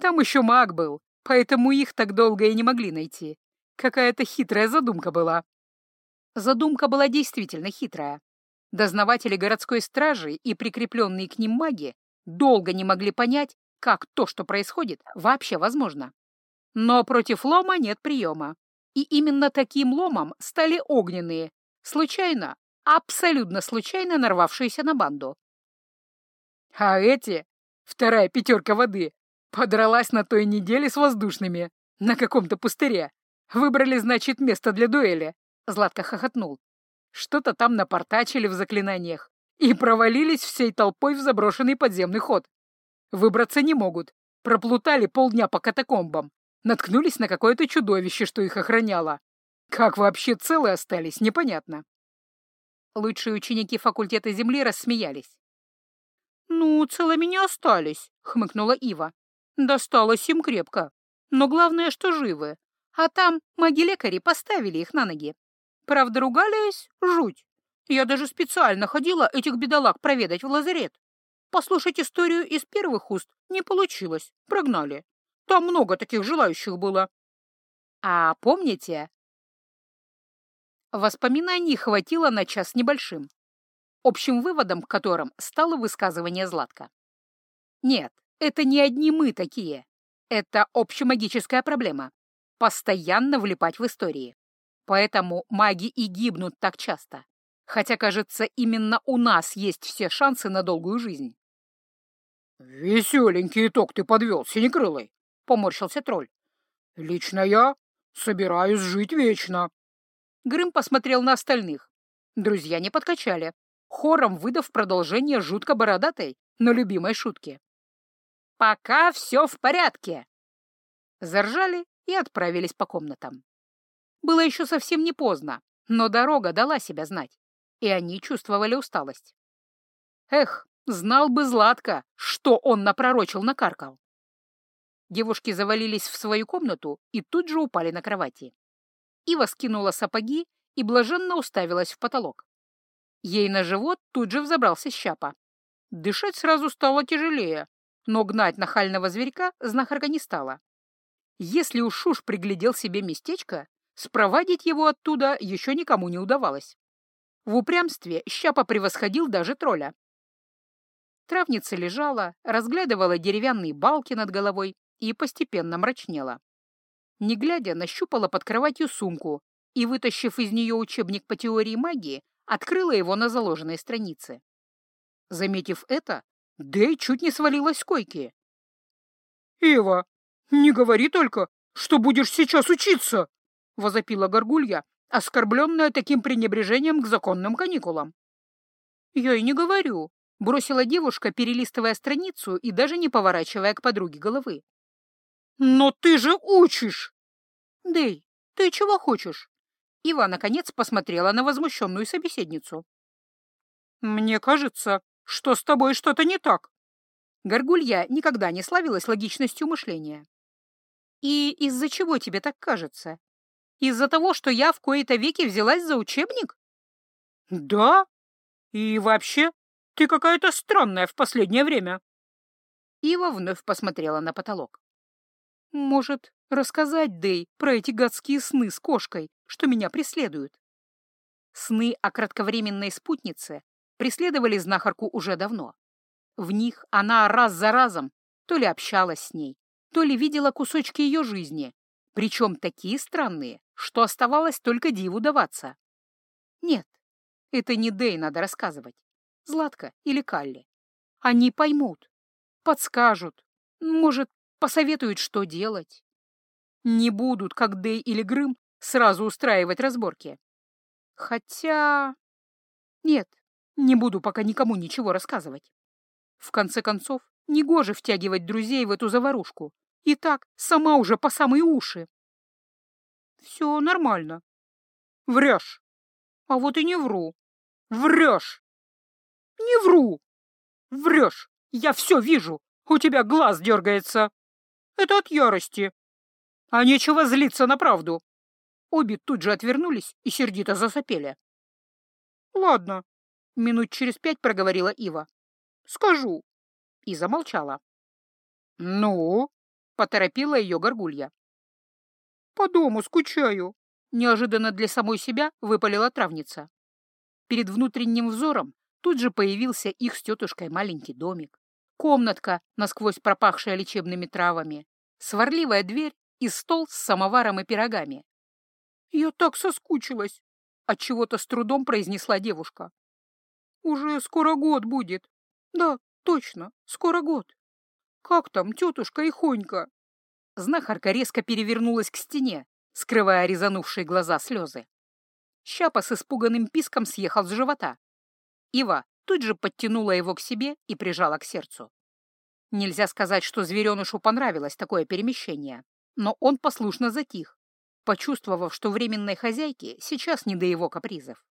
Там еще маг был, поэтому их так долго и не могли найти. Какая-то хитрая задумка была. Задумка была действительно хитрая. Дознаватели городской стражи и прикрепленные к ним маги долго не могли понять, как то, что происходит, вообще возможно. Но против лома нет приема. И именно таким ломом стали огненные, случайно, абсолютно случайно нарвавшиеся на банду. А эти, вторая пятерка воды, подралась на той неделе с воздушными, на каком-то пустыре. Выбрали, значит, место для дуэли. Златко хохотнул. Что-то там напортачили в заклинаниях и провалились всей толпой в заброшенный подземный ход. Выбраться не могут. Проплутали полдня по катакомбам. Наткнулись на какое-то чудовище, что их охраняло. Как вообще целые остались, непонятно. Лучшие ученики факультета Земли рассмеялись. «Ну, целыми не остались», — хмыкнула Ива. «Досталось им крепко. Но главное, что живы. А там маги-лекари поставили их на ноги. Правда, ругались? Жуть. Я даже специально ходила этих бедолаг проведать в лазарет. Послушать историю из первых уст не получилось, прогнали. Там много таких желающих было. А помните, Воспоминаний хватило на час небольшим. общим выводом к которым стало высказывание Златка. Нет, это не одни мы такие. Это общемагическая проблема. Постоянно влипать в истории. Поэтому маги и гибнут так часто. Хотя, кажется, именно у нас есть все шансы на долгую жизнь. «Веселенький итог ты подвел, синекрылый», — поморщился тролль. «Лично я собираюсь жить вечно». Грым посмотрел на остальных. Друзья не подкачали, хором выдав продолжение жутко бородатой, но любимой шутки. «Пока все в порядке!» Заржали и отправились по комнатам. Было еще совсем не поздно, но дорога дала себя знать, и они чувствовали усталость. Эх, знал бы Златко, что он напророчил накаркал. Девушки завалились в свою комнату и тут же упали на кровати. Ива скинула сапоги и блаженно уставилась в потолок. Ей на живот тут же взобрался щапа. Дышать сразу стало тяжелее, но гнать нахального зверька знахарка не стала. Если уж Шуш приглядел себе местечко, спровадить его оттуда еще никому не удавалось. В упрямстве Щапа превосходил даже тролля. Травница лежала, разглядывала деревянные балки над головой и постепенно мрачнела. Не глядя, нащупала под кроватью сумку и, вытащив из нее учебник по теории магии, открыла его на заложенной странице. Заметив это, Дэй чуть не свалилась с койки. «Ива, не говори только, что будешь сейчас учиться!» — возопила горгулья, оскорбленная таким пренебрежением к законным каникулам. «Я и не говорю», — бросила девушка, перелистывая страницу и даже не поворачивая к подруге головы. «Но ты же учишь!» «Дэй, ты чего хочешь?» Ива, наконец, посмотрела на возмущенную собеседницу. «Мне кажется, что с тобой что-то не так». Горгулья никогда не славилась логичностью мышления. «И из-за чего тебе так кажется? Из-за того, что я в кои-то веки взялась за учебник?» «Да. И вообще, ты какая-то странная в последнее время». Ива вновь посмотрела на потолок. «Может, рассказать, Дэй, про эти гадские сны с кошкой, что меня преследуют?» Сны о кратковременной спутнице преследовали знахарку уже давно. В них она раз за разом то ли общалась с ней, то ли видела кусочки ее жизни, причем такие странные, что оставалось только диву даваться. Нет, это не Дэй надо рассказывать. Златка или Калли. Они поймут, подскажут, может, посоветуют, что делать. Не будут, как Дэй или Грым, сразу устраивать разборки. Хотя... Нет, не буду пока никому ничего рассказывать. В конце концов, негоже втягивать друзей в эту заварушку, и так, сама уже по самые уши. Все нормально. Врешь. А вот и не вру. Врешь. Не вру. Врешь. Я все вижу. У тебя глаз дергается. Это от ярости. А нечего злиться на правду. Обе тут же отвернулись и сердито засопели. Ладно. Минут через пять проговорила Ива. Скажу. И замолчала. Ну? — поторопила ее горгулья. «По дому скучаю», — неожиданно для самой себя выпалила травница. Перед внутренним взором тут же появился их с тетушкой маленький домик, комнатка, насквозь пропахшая лечебными травами, сварливая дверь и стол с самоваром и пирогами. «Я так соскучилась!» — отчего-то с трудом произнесла девушка. «Уже скоро год будет. Да, точно, скоро год. «Как там, тетушка и Хонька?» Знахарка резко перевернулась к стене, скрывая резанувшие глаза слезы. Щапа с испуганным писком съехал с живота. Ива тут же подтянула его к себе и прижала к сердцу. Нельзя сказать, что зверенышу понравилось такое перемещение, но он послушно затих, почувствовав, что временной хозяйке сейчас не до его капризов.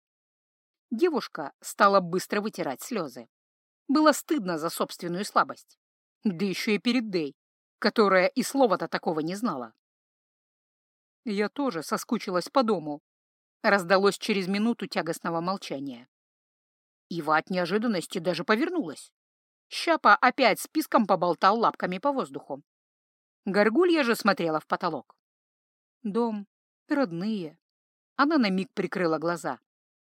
Девушка стала быстро вытирать слезы. Было стыдно за собственную слабость. Да еще и перед Дэй, которая и слова-то такого не знала. Я тоже соскучилась по дому. Раздалось через минуту тягостного молчания. Ива от неожиданности даже повернулась. Щапа опять списком поболтал лапками по воздуху. Горгулья же смотрела в потолок. Дом, родные. Она на миг прикрыла глаза,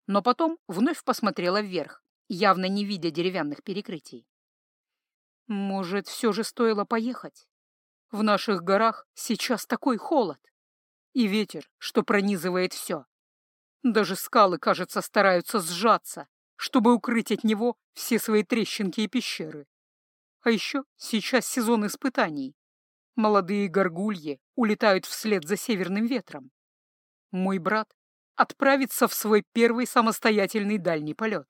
но потом вновь посмотрела вверх явно не видя деревянных перекрытий. Может, все же стоило поехать? В наших горах сейчас такой холод и ветер, что пронизывает все. Даже скалы, кажется, стараются сжаться, чтобы укрыть от него все свои трещинки и пещеры. А еще сейчас сезон испытаний. Молодые горгульи улетают вслед за северным ветром. Мой брат отправится в свой первый самостоятельный дальний полет.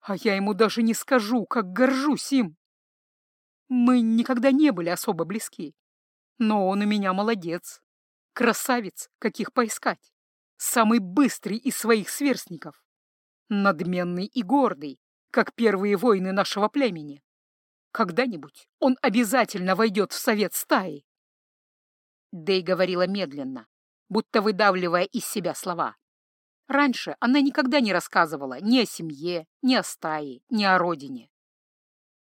А я ему даже не скажу, как горжусь им. Мы никогда не были особо близки. Но он у меня молодец. Красавец, каких поискать. Самый быстрый из своих сверстников. Надменный и гордый, как первые воины нашего племени. Когда-нибудь он обязательно войдет в совет стаи. Дэй говорила медленно, будто выдавливая из себя слова. Раньше она никогда не рассказывала ни о семье, ни о стае, ни о родине.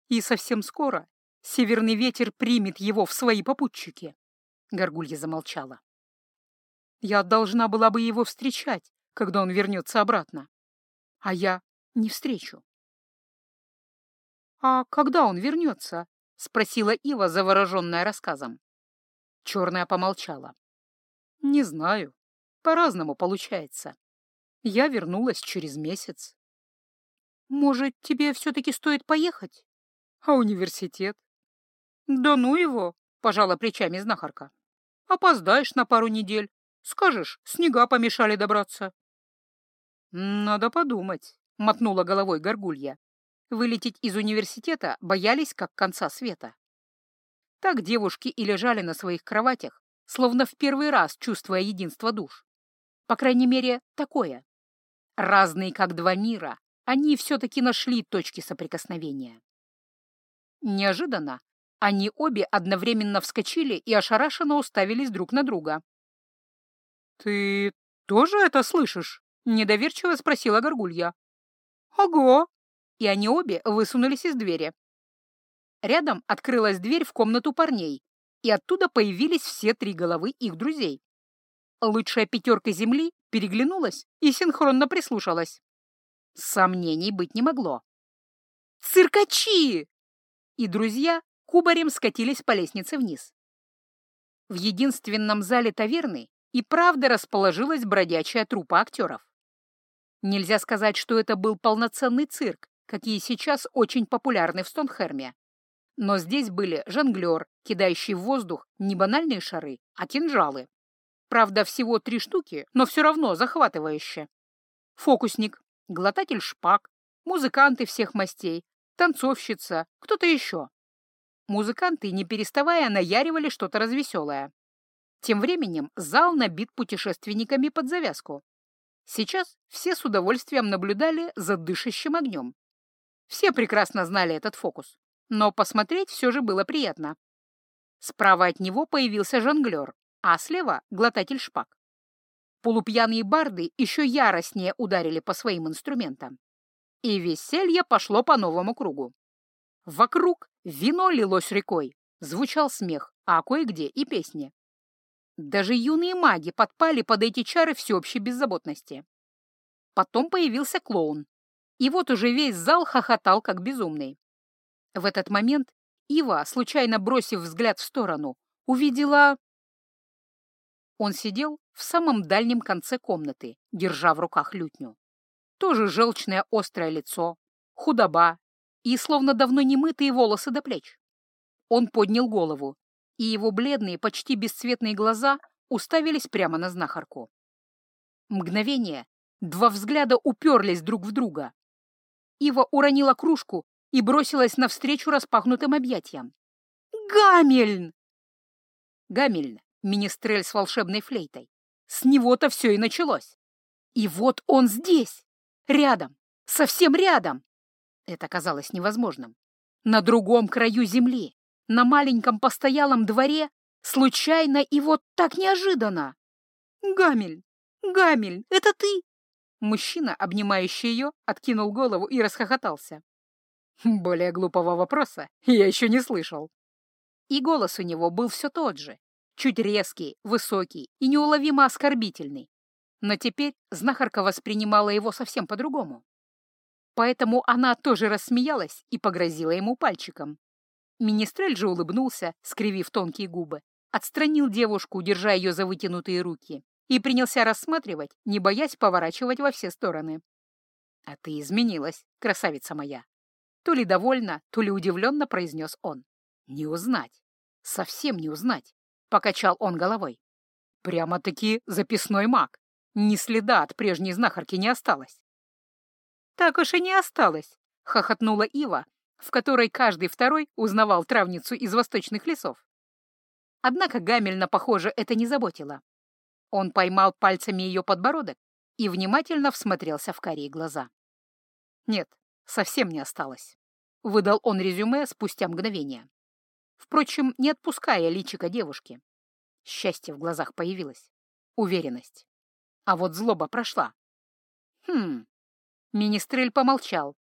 И совсем скоро северный ветер примет его в свои попутчики. Горгулья замолчала. Я должна была бы его встречать, когда он вернется обратно. А я не встречу. «А когда он вернется?» — спросила Ива, завороженная рассказом. Черная помолчала. «Не знаю. По-разному получается. Я вернулась через месяц. Может, тебе все-таки стоит поехать? А университет? Да ну его, пожала плечами знахарка. Опоздаешь на пару недель. Скажешь, снега помешали добраться. Надо подумать, мотнула головой горгулья. Вылететь из университета боялись как конца света. Так девушки и лежали на своих кроватях, словно в первый раз чувствуя единство душ. По крайней мере, такое. Разные как два мира, они все-таки нашли точки соприкосновения. Неожиданно они обе одновременно вскочили и ошарашенно уставились друг на друга. «Ты тоже это слышишь?» — недоверчиво спросила Горгулья. «Ого!» И они обе высунулись из двери. Рядом открылась дверь в комнату парней, и оттуда появились все три головы их друзей. Лучшая пятерка земли переглянулась и синхронно прислушалась. Сомнений быть не могло. «Циркачи!» И друзья кубарем скатились по лестнице вниз. В единственном зале таверны и правда расположилась бродячая трупа актеров. Нельзя сказать, что это был полноценный цирк, какие сейчас очень популярны в Стонхерме. Но здесь были жонглер, кидающий в воздух не банальные шары, а кинжалы. Правда, всего три штуки, но все равно захватывающе. Фокусник, глотатель шпаг, музыканты всех мастей, танцовщица, кто-то еще. Музыканты, не переставая, наяривали что-то развеселое. Тем временем зал набит путешественниками под завязку. Сейчас все с удовольствием наблюдали за дышащим огнем. Все прекрасно знали этот фокус, но посмотреть все же было приятно. Справа от него появился жонглер, а слева — глотатель шпаг. Полупьяные барды еще яростнее ударили по своим инструментам. И веселье пошло по новому кругу. Вокруг вино лилось рекой, звучал смех, а кое-где и песни. Даже юные маги подпали под эти чары всеобщей беззаботности. Потом появился клоун, и вот уже весь зал хохотал, как безумный. В этот момент Ива, случайно бросив взгляд в сторону, увидела он сидел в самом дальнем конце комнаты, держа в руках лютню. Тоже желчное острое лицо, худоба и словно давно не мытые волосы до плеч. Он поднял голову, и его бледные, почти бесцветные глаза уставились прямо на знахарку. Мгновение, два взгляда уперлись друг в друга. Ива уронила кружку и бросилась навстречу распахнутым объятиям. «Гамельн!» Гамельн Министрель с волшебной флейтой. С него-то все и началось. И вот он здесь, рядом, совсем рядом. Это казалось невозможным. На другом краю земли, на маленьком постоялом дворе, случайно и вот так неожиданно. «Гамель! Гамель, это ты!» Мужчина, обнимающий ее, откинул голову и расхохотался. Более глупого вопроса я еще не слышал. И голос у него был все тот же, Чуть резкий, высокий и неуловимо оскорбительный. Но теперь знахарка воспринимала его совсем по-другому. Поэтому она тоже рассмеялась и погрозила ему пальчиком. Министрель же улыбнулся, скривив тонкие губы, отстранил девушку, держа ее за вытянутые руки, и принялся рассматривать, не боясь поворачивать во все стороны. «А ты изменилась, красавица моя!» То ли довольно, то ли удивленно произнес он. «Не узнать! Совсем не узнать!» — покачал он головой. «Прямо-таки записной маг! Ни следа от прежней знахарки не осталось!» «Так уж и не осталось!» — хохотнула Ива, в которой каждый второй узнавал травницу из восточных лесов. Однако Гамельна, похоже, это не заботило. Он поймал пальцами ее подбородок и внимательно всмотрелся в карие глаза. «Нет, совсем не осталось», — выдал он резюме спустя мгновение. Впрочем, не отпуская личика девушки. Счастье в глазах появилось, уверенность. А вот злоба прошла. Хм. Министрель помолчал,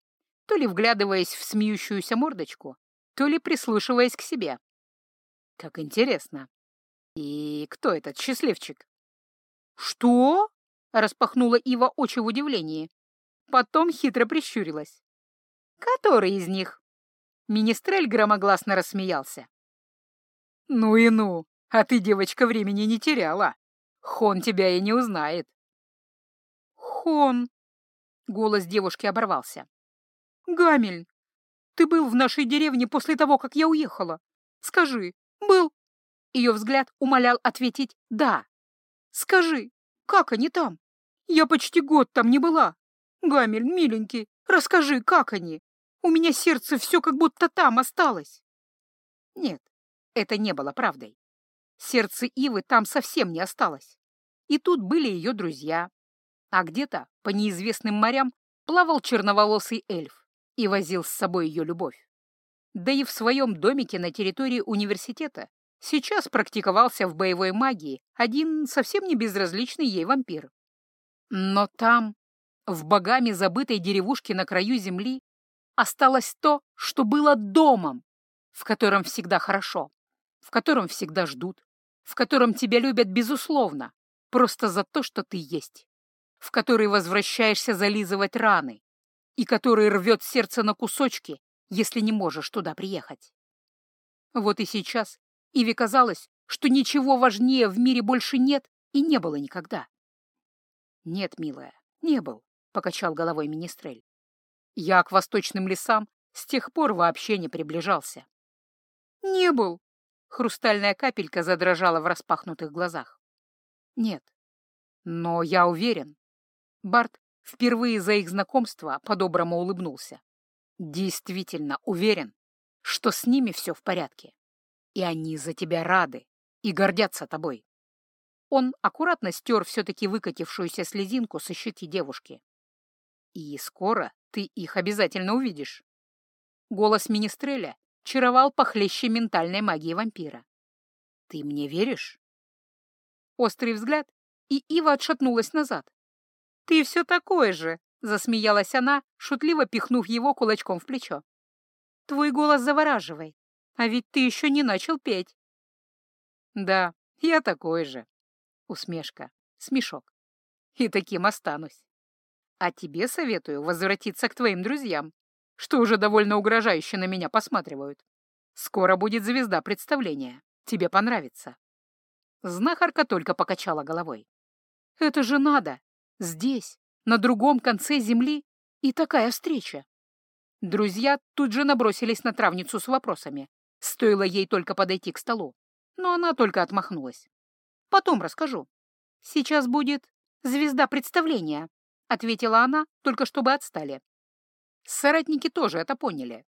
то ли вглядываясь в смеющуюся мордочку, то ли прислушиваясь к себе. Как интересно. И кто этот счастливчик? «Что?» — распахнула Ива очи в удивлении. Потом хитро прищурилась. «Который из них?» Министрель громогласно рассмеялся. «Ну и ну, а ты, девочка, времени не теряла. Хон тебя и не узнает». «Хон!» — голос девушки оборвался. «Гамель, ты был в нашей деревне после того, как я уехала? Скажи, был?» Ее взгляд умолял ответить «да». Скажи, как они там? Я почти год там не была. Гамель, миленький, расскажи, как они? У меня сердце все как будто там осталось. Нет, это не было правдой. Сердце Ивы там совсем не осталось. И тут были ее друзья. А где-то, по неизвестным морям, плавал черноволосый эльф и возил с собой ее любовь. Да и в своем домике на территории университета Сейчас практиковался в боевой магии один совсем не безразличный ей вампир. Но там, в богами забытой деревушке на краю земли, осталось то, что было домом, в котором всегда хорошо, в котором всегда ждут, в котором тебя любят безусловно, просто за то, что ты есть, в который возвращаешься зализывать раны и который рвет сердце на кусочки, если не можешь туда приехать. Вот и сейчас Иве казалось, что ничего важнее в мире больше нет и не было никогда. «Нет, милая, не был», — покачал головой Министрель. «Я к восточным лесам с тех пор вообще не приближался». «Не был», — хрустальная капелька задрожала в распахнутых глазах. «Нет, но я уверен». Барт впервые за их знакомство по-доброму улыбнулся. «Действительно уверен, что с ними все в порядке и они за тебя рады и гордятся тобой. Он аккуратно стер все-таки выкатившуюся слезинку со щеки девушки. И скоро ты их обязательно увидишь. Голос Министреля чаровал похлеще ментальной магии вампира. Ты мне веришь? Острый взгляд, и Ива отшатнулась назад. «Ты все такое же!» — засмеялась она, шутливо пихнув его кулачком в плечо. «Твой голос завораживает. А ведь ты еще не начал петь. Да, я такой же. Усмешка, смешок. И таким останусь. А тебе советую возвратиться к твоим друзьям, что уже довольно угрожающе на меня посматривают. Скоро будет звезда представления. Тебе понравится. Знахарка только покачала головой. Это же надо. Здесь, на другом конце земли, и такая встреча. Друзья тут же набросились на травницу с вопросами, Стоило ей только подойти к столу, но она только отмахнулась. «Потом расскажу. Сейчас будет звезда представления», — ответила она, только чтобы отстали. Соратники тоже это поняли.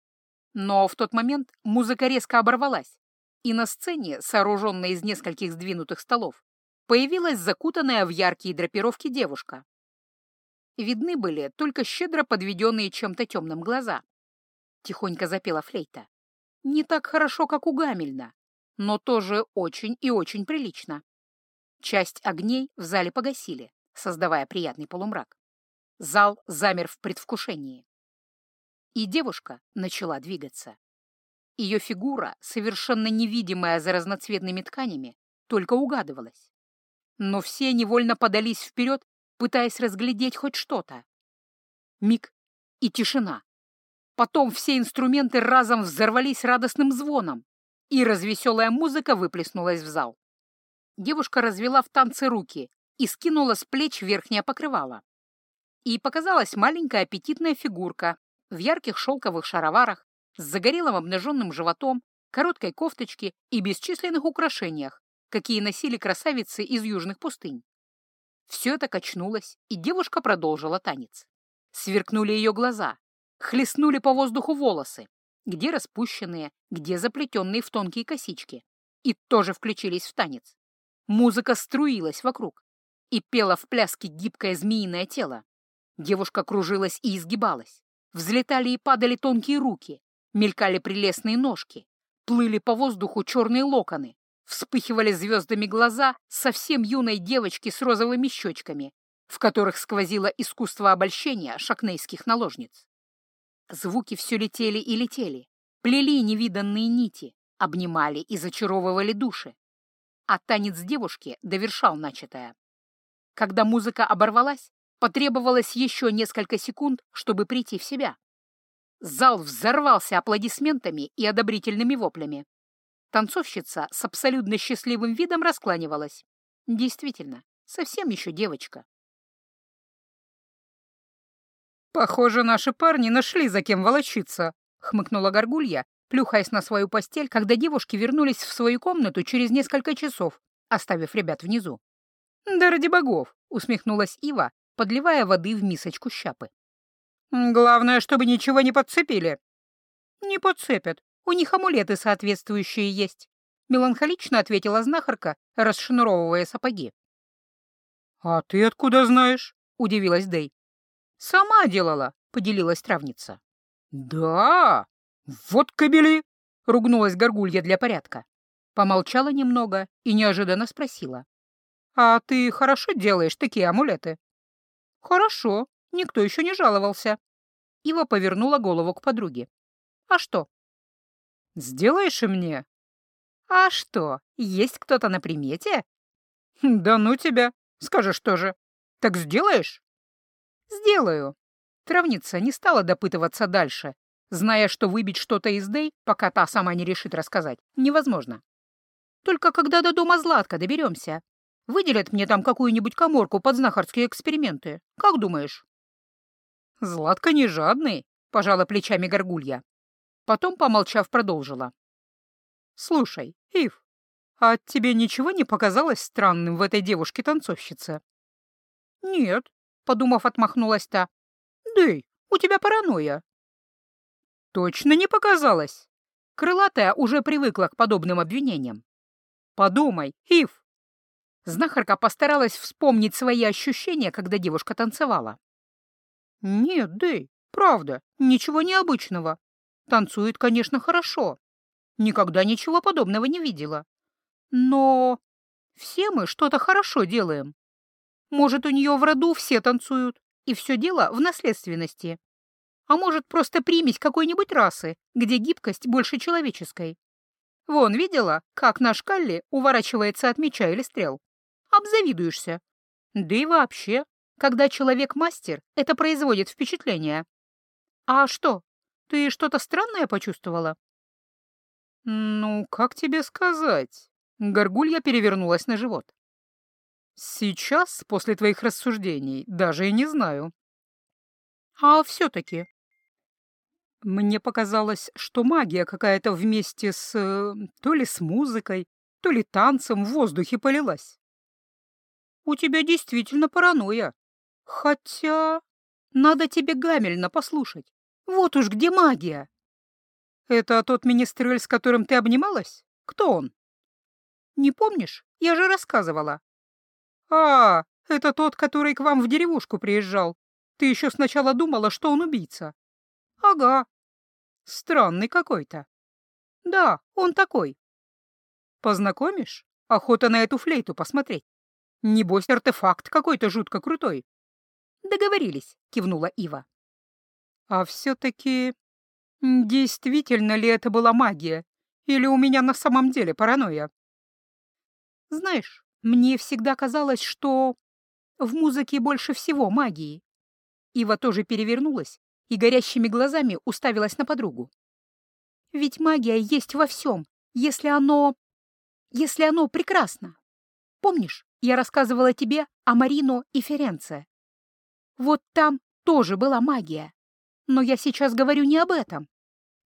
Но в тот момент музыка резко оборвалась, и на сцене, сооруженной из нескольких сдвинутых столов, появилась закутанная в яркие драпировки девушка. Видны были только щедро подведенные чем-то темным глаза. Тихонько запела флейта. Не так хорошо, как у Гамельна, но тоже очень и очень прилично. Часть огней в зале погасили, создавая приятный полумрак. Зал замер в предвкушении. И девушка начала двигаться. Ее фигура, совершенно невидимая за разноцветными тканями, только угадывалась. Но все невольно подались вперед, пытаясь разглядеть хоть что-то. Миг, и тишина. Потом все инструменты разом взорвались радостным звоном, и развеселая музыка выплеснулась в зал. Девушка развела в танце руки и скинула с плеч верхнее покрывало. И показалась маленькая аппетитная фигурка в ярких шелковых шароварах, с загорелым обнаженным животом, короткой кофточке и бесчисленных украшениях, какие носили красавицы из южных пустынь. Все это качнулось, и девушка продолжила танец. Сверкнули ее глаза, хлестнули по воздуху волосы, где распущенные, где заплетенные в тонкие косички, и тоже включились в танец. Музыка струилась вокруг и пела в пляске гибкое змеиное тело. Девушка кружилась и изгибалась. Взлетали и падали тонкие руки, мелькали прелестные ножки, плыли по воздуху черные локоны, вспыхивали звездами глаза совсем юной девочки с розовыми щечками, в которых сквозило искусство обольщения шакнейских наложниц. Звуки все летели и летели, плели невиданные нити, обнимали и зачаровывали души. А танец девушки довершал начатое. Когда музыка оборвалась, потребовалось еще несколько секунд, чтобы прийти в себя. Зал взорвался аплодисментами и одобрительными воплями. Танцовщица с абсолютно счастливым видом раскланивалась. Действительно, совсем еще девочка. «Похоже, наши парни нашли за кем волочиться», — хмыкнула Горгулья, плюхаясь на свою постель, когда девушки вернулись в свою комнату через несколько часов, оставив ребят внизу. «Да ради богов!» — усмехнулась Ива, подливая воды в мисочку щапы. «Главное, чтобы ничего не подцепили». «Не подцепят. У них амулеты соответствующие есть», — меланхолично ответила знахарка, расшнуровывая сапоги. «А ты откуда знаешь?» — удивилась Дэй. «Сама делала», — поделилась травница. «Да? Вот кобели!» — ругнулась горгулья для порядка. Помолчала немного и неожиданно спросила. «А ты хорошо делаешь такие амулеты?» «Хорошо, никто еще не жаловался». Ива повернула голову к подруге. «А что?» «Сделаешь и мне?» «А что, есть кто-то на примете?» «Да ну тебя, скажешь тоже. Так сделаешь?» «Сделаю». Травница не стала допытываться дальше, зная, что выбить что-то из Дэй, пока та сама не решит рассказать, невозможно. «Только когда до дома Златка доберемся, выделят мне там какую-нибудь коморку под знахарские эксперименты. Как думаешь?» «Златка не жадный», — пожала плечами горгулья. Потом, помолчав, продолжила. «Слушай, Ив, а тебе ничего не показалось странным в этой девушке-танцовщице?» «Нет», — подумав, отмахнулась та. «Дэй, у тебя паранойя». «Точно не показалось?» Крылатая уже привыкла к подобным обвинениям. «Подумай, Ив!» Знахарка постаралась вспомнить свои ощущения, когда девушка танцевала. «Нет, Дэй, правда, ничего необычного. Танцует, конечно, хорошо. Никогда ничего подобного не видела. Но все мы что-то хорошо делаем. Может, у нее в роду все танцуют, и все дело в наследственности. А может, просто примесь какой-нибудь расы, где гибкость больше человеческой. Вон, видела, как наш Калли уворачивается от меча или стрел? Обзавидуешься. Да и вообще, когда человек мастер, это производит впечатление. А что, ты что-то странное почувствовала? Ну, как тебе сказать? Горгулья перевернулась на живот. Сейчас, после твоих рассуждений, даже и не знаю. А все-таки... Мне показалось, что магия какая-то вместе с... Э, то ли с музыкой, то ли танцем в воздухе полилась. У тебя действительно паранойя. Хотя... Надо тебе Гамельна послушать. Вот уж где магия. Это тот министрель, с которым ты обнималась? Кто он? Не помнишь? Я же рассказывала. «А, это тот, который к вам в деревушку приезжал. Ты еще сначала думала, что он убийца». «Ага. Странный какой-то». «Да, он такой». «Познакомишь? Охота на эту флейту посмотреть. Небось, артефакт какой-то жутко крутой». «Договорились», — кивнула Ива. «А все-таки... Действительно ли это была магия? Или у меня на самом деле паранойя?» «Знаешь, мне всегда казалось, что в музыке больше всего магии. Ива тоже перевернулась и горящими глазами уставилась на подругу. «Ведь магия есть во всем, если оно... если оно прекрасно. Помнишь, я рассказывала тебе о Марино и Ференце? Вот там тоже была магия. Но я сейчас говорю не об этом.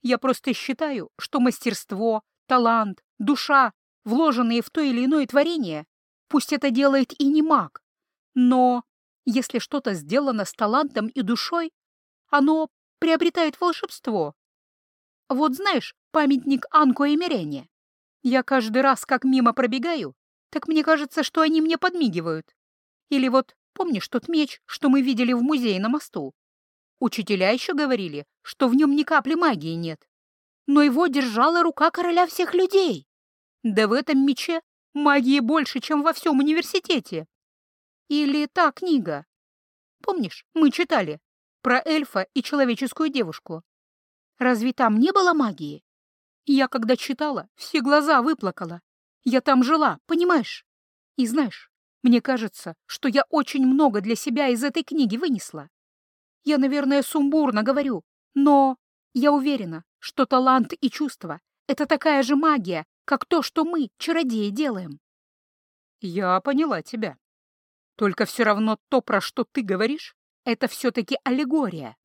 Я просто считаю, что мастерство, талант, душа, вложенные в то или иное творение, пусть это делает и не маг, но если что-то сделано с талантом и душой, оно приобретает волшебство. Вот знаешь, памятник Анко и Мирене. Я каждый раз, как мимо пробегаю, так мне кажется, что они мне подмигивают. Или вот помнишь тот меч, что мы видели в музее на мосту? Учителя еще говорили, что в нем ни капли магии нет. Но его держала рука короля всех людей. Да в этом мече магии больше, чем во всем университете. Или та книга. Помнишь, мы читали про эльфа и человеческую девушку. Разве там не было магии? Я, когда читала, все глаза выплакала. Я там жила, понимаешь? И знаешь, мне кажется, что я очень много для себя из этой книги вынесла. Я, наверное, сумбурно говорю, но я уверена, что талант и чувства — это такая же магия, как то, что мы, чародеи, делаем. Я поняла тебя. Только все равно то, про что ты говоришь, это все-таки аллегория.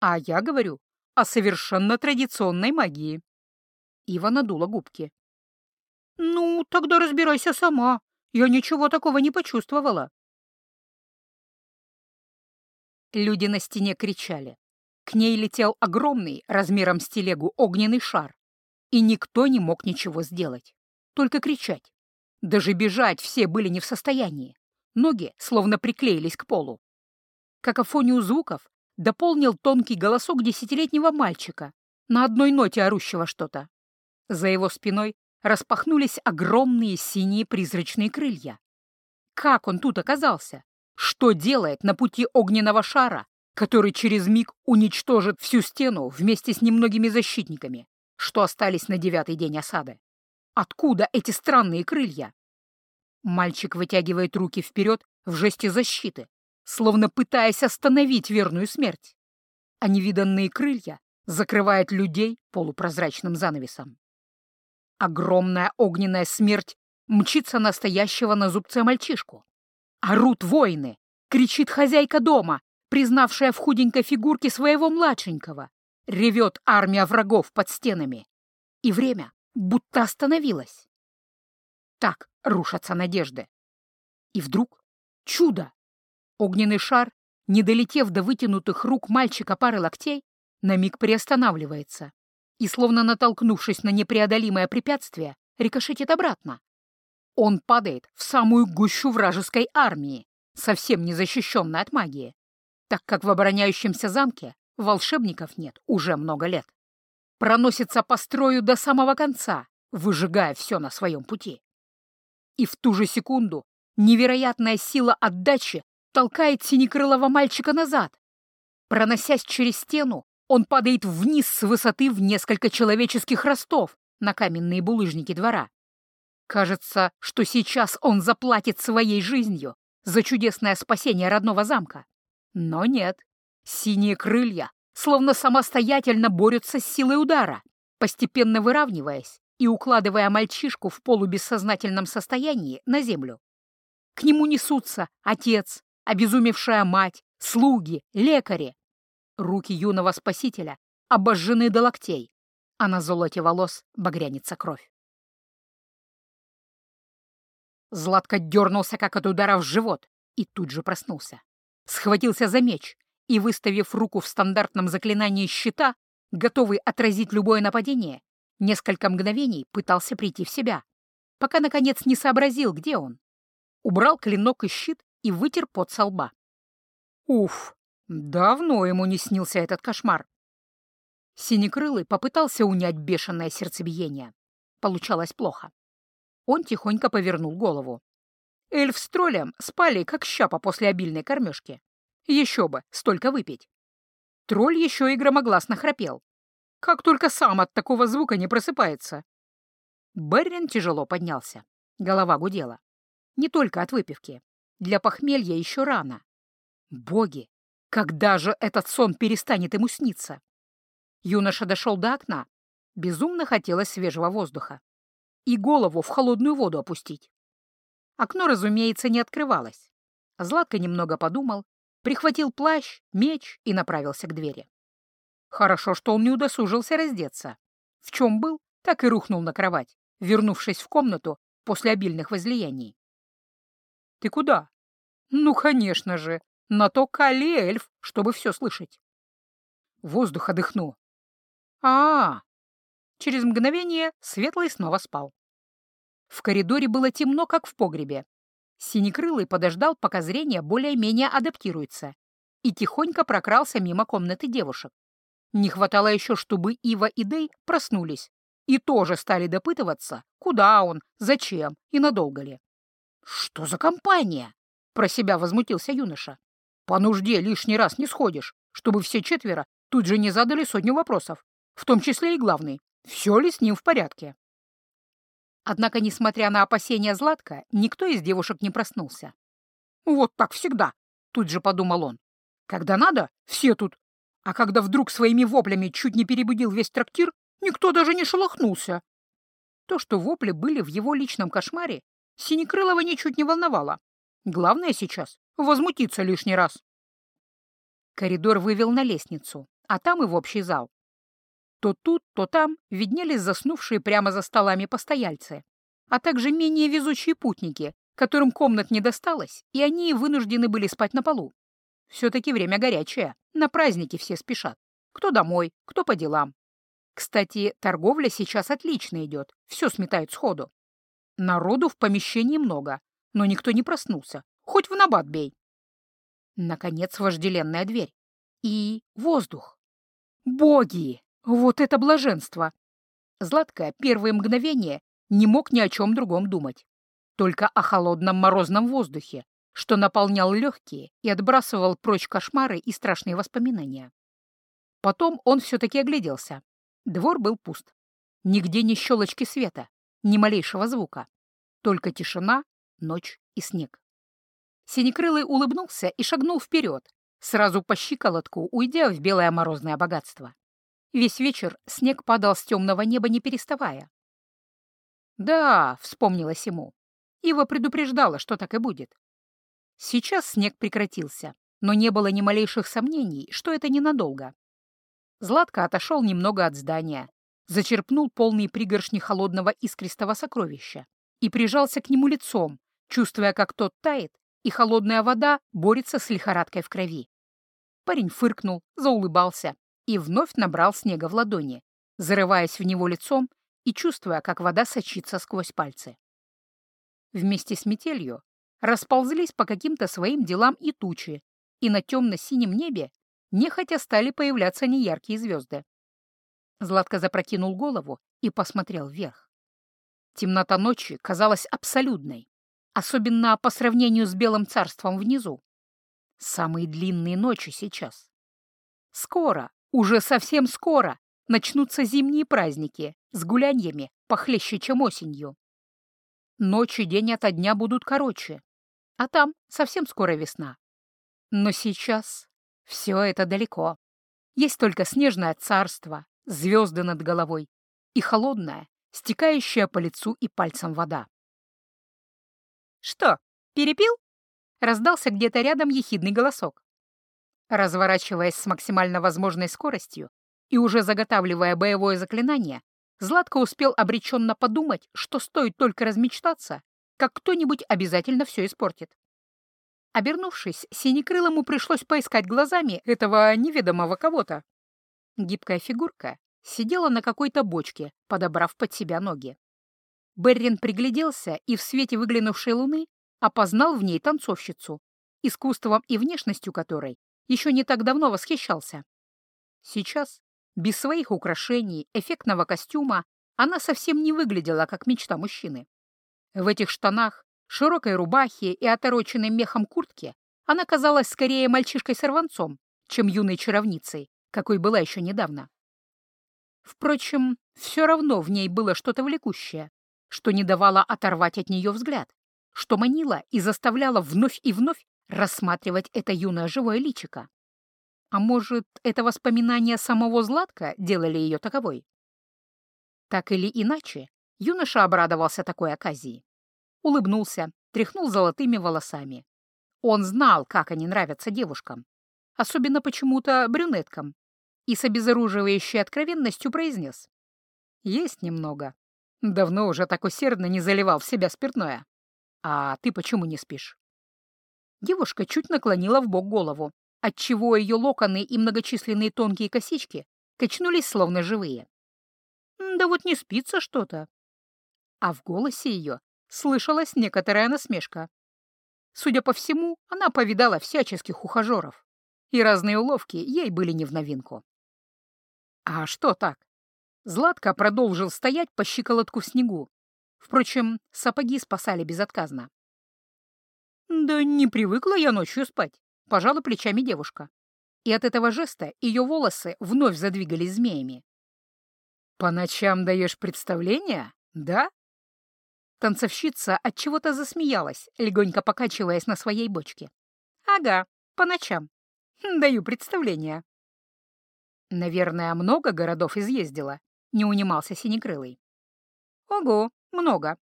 А я говорю о совершенно традиционной магии. Ива надула губки. «Ну, тогда разбирайся сама. Я ничего такого не почувствовала». Люди на стене кричали. К ней летел огромный, размером с телегу, огненный шар. И никто не мог ничего сделать. Только кричать. Даже бежать все были не в состоянии. Ноги словно приклеились к полу. Какофонию звуков дополнил тонкий голосок десятилетнего мальчика, на одной ноте орущего что-то. За его спиной распахнулись огромные синие призрачные крылья. Как он тут оказался? Что делает на пути огненного шара, который через миг уничтожит всю стену вместе с немногими защитниками, что остались на девятый день осады? Откуда эти странные крылья? Мальчик вытягивает руки вперед в жесте защиты, словно пытаясь остановить верную смерть. А невиданные крылья закрывают людей полупрозрачным занавесом. Огромная огненная смерть мчится настоящего на зубце мальчишку. Орут воины, кричит хозяйка дома, признавшая в худенькой фигурке своего младшенького. Ревет армия врагов под стенами. И время будто остановилось. Так рушатся надежды. И вдруг чудо! Огненный шар, не долетев до вытянутых рук мальчика пары локтей, на миг приостанавливается и, словно натолкнувшись на непреодолимое препятствие, рикошетит обратно. Он падает в самую гущу вражеской армии, совсем не защищенной от магии, так как в обороняющемся замке волшебников нет уже много лет. Проносится по строю до самого конца, выжигая все на своем пути. И в ту же секунду невероятная сила отдачи толкает синекрылого мальчика назад. Проносясь через стену, он падает вниз с высоты в несколько человеческих ростов на каменные булыжники двора. Кажется, что сейчас он заплатит своей жизнью за чудесное спасение родного замка. Но нет. Синие крылья словно самостоятельно борются с силой удара, постепенно выравниваясь и укладывая мальчишку в полубессознательном состоянии на землю. К нему несутся отец, обезумевшая мать, слуги, лекари. Руки юного спасителя обожжены до локтей, а на золоте волос багрянится кровь. Златко дернулся, как от удара в живот, и тут же проснулся. Схватился за меч и, выставив руку в стандартном заклинании щита, готовый отразить любое нападение, Несколько мгновений пытался прийти в себя, пока, наконец, не сообразил, где он. Убрал клинок и щит и вытер пот со лба. Уф, давно ему не снился этот кошмар. Синекрылый попытался унять бешеное сердцебиение. Получалось плохо. Он тихонько повернул голову. Эльф с троллем спали, как щапа после обильной кормежки. Еще бы, столько выпить. Тролль еще и громогласно храпел, как только сам от такого звука не просыпается. Беррин тяжело поднялся. Голова гудела. Не только от выпивки. Для похмелья еще рано. Боги! Когда же этот сон перестанет ему сниться? Юноша дошел до окна. Безумно хотелось свежего воздуха. И голову в холодную воду опустить. Окно, разумеется, не открывалось. Златко немного подумал, прихватил плащ, меч и направился к двери. Хорошо, что он не удосужился раздеться. В чем был, так и рухнул на кровать, вернувшись в комнату после обильных возлияний. «Ты куда?» «Ну, конечно же, на то кали эльф, чтобы все слышать». «Воздух одыхну». -а, а Через мгновение Светлый снова спал. В коридоре было темно, как в погребе. Синекрылый подождал, пока зрение более-менее адаптируется, и тихонько прокрался мимо комнаты девушек. Не хватало еще, чтобы Ива и Дэй проснулись и тоже стали допытываться, куда он, зачем и надолго ли. «Что за компания?» — про себя возмутился юноша. «По нужде лишний раз не сходишь, чтобы все четверо тут же не задали сотню вопросов, в том числе и главный, все ли с ним в порядке?» Однако, несмотря на опасения Златка, никто из девушек не проснулся. «Вот так всегда», — тут же подумал он. «Когда надо, все тут. А когда вдруг своими воплями чуть не перебудил весь трактир, никто даже не шелохнулся». То, что вопли были в его личном кошмаре, Синекрылова ничуть не волновало. Главное сейчас — возмутиться лишний раз. Коридор вывел на лестницу, а там и в общий зал. То тут, то там виднелись заснувшие прямо за столами постояльцы, а также менее везучие путники, которым комнат не досталось, и они вынуждены были спать на полу. Все-таки время горячее, на праздники все спешат. Кто домой, кто по делам. Кстати, торговля сейчас отлично идет, все сметают сходу. Народу в помещении много, но никто не проснулся, хоть в набат бей. Наконец вожделенная дверь. И воздух. Боги! Вот это блаженство! Златка первые мгновения не мог ни о чем другом думать. Только о холодном морозном воздухе, что наполнял легкие и отбрасывал прочь кошмары и страшные воспоминания. Потом он все-таки огляделся. Двор был пуст. Нигде ни щелочки света, ни малейшего звука. Только тишина, ночь и снег. Синекрылый улыбнулся и шагнул вперед, сразу по щиколотку, уйдя в белое морозное богатство. Весь вечер снег падал с темного неба, не переставая. «Да», — вспомнилось ему, — Ива предупреждала, что так и будет. Сейчас снег прекратился, но не было ни малейших сомнений, что это ненадолго. Златко отошел немного от здания, зачерпнул полный пригоршни холодного искристого сокровища и прижался к нему лицом, чувствуя, как тот тает, и холодная вода борется с лихорадкой в крови. Парень фыркнул, заулыбался и вновь набрал снега в ладони, зарываясь в него лицом и чувствуя, как вода сочится сквозь пальцы. Вместе с метелью расползлись по каким-то своим делам и тучи, и на темно-синем небе нехотя стали появляться неяркие звезды. Златко запрокинул голову и посмотрел вверх. Темнота ночи казалась абсолютной, особенно по сравнению с Белым царством внизу. Самые длинные ночи сейчас. Скоро, уже совсем скоро начнутся зимние праздники с гуляньями похлеще, чем осенью. Ночи день ото дня будут короче, а там совсем скоро весна. Но сейчас все это далеко. Есть только снежное царство, звезды над головой и холодная, стекающая по лицу и пальцам вода. «Что, перепил?» — раздался где-то рядом ехидный голосок. Разворачиваясь с максимально возможной скоростью и уже заготавливая боевое заклинание, Златко успел обреченно подумать, что стоит только размечтаться, как кто-нибудь обязательно все испортит. Обернувшись, Синекрылому пришлось поискать глазами этого неведомого кого-то. Гибкая фигурка сидела на какой-то бочке, подобрав под себя ноги. Беррин пригляделся и в свете выглянувшей луны опознал в ней танцовщицу, искусством и внешностью которой еще не так давно восхищался. Сейчас, без своих украшений, эффектного костюма, она совсем не выглядела как мечта мужчины. В этих штанах, широкой рубахе и отороченной мехом куртке она казалась скорее мальчишкой-сорванцом, чем юной чаровницей, какой была еще недавно. Впрочем, все равно в ней было что-то влекущее, что не давало оторвать от нее взгляд, что манило и заставляло вновь и вновь рассматривать это юное живое личико. А может, это воспоминания самого Златка делали ее таковой? Так или иначе, юноша обрадовался такой оказии. Улыбнулся, тряхнул золотыми волосами. Он знал, как они нравятся девушкам. Особенно почему-то брюнеткам. И с обезоруживающей откровенностью произнес. «Есть немного. Давно уже так усердно не заливал в себя спиртное. А ты почему не спишь?» Девушка чуть наклонила в бок голову, отчего ее локоны и многочисленные тонкие косички качнулись словно живые. «Да вот не спится что-то». А в голосе ее слышалась некоторая насмешка. Судя по всему, она повидала всяческих ухажеров, и разные уловки ей были не в новинку. А что так? Златко продолжил стоять по щиколотку в снегу. Впрочем, сапоги спасали безотказно. «Да не привыкла я ночью спать», — пожала плечами девушка. И от этого жеста ее волосы вновь задвигались змеями. «По ночам даешь представление, да?» Танцовщица от чего то засмеялась, легонько покачиваясь на своей бочке. «Ага, по ночам. Даю представление». «Наверное, много городов изъездила», — не унимался Синекрылый. «Ого, много».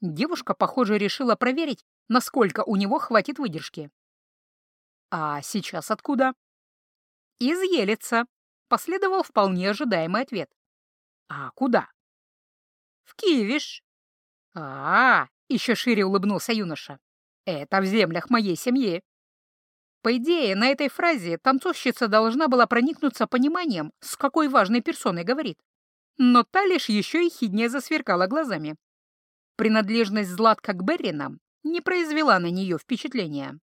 Девушка, похоже, решила проверить, насколько у него хватит выдержки. «А сейчас откуда?» «Из Елица», — последовал вполне ожидаемый ответ. «А куда?» «В Киевиш». А, -а, -а еще шире улыбнулся юноша. «Это в землях моей семьи». По идее, на этой фразе танцовщица должна была проникнуться пониманием, с какой важной персоной говорит. Но та лишь еще и хиднее засверкала глазами. Принадлежность Златка к Берринам не произвела на нее впечатления.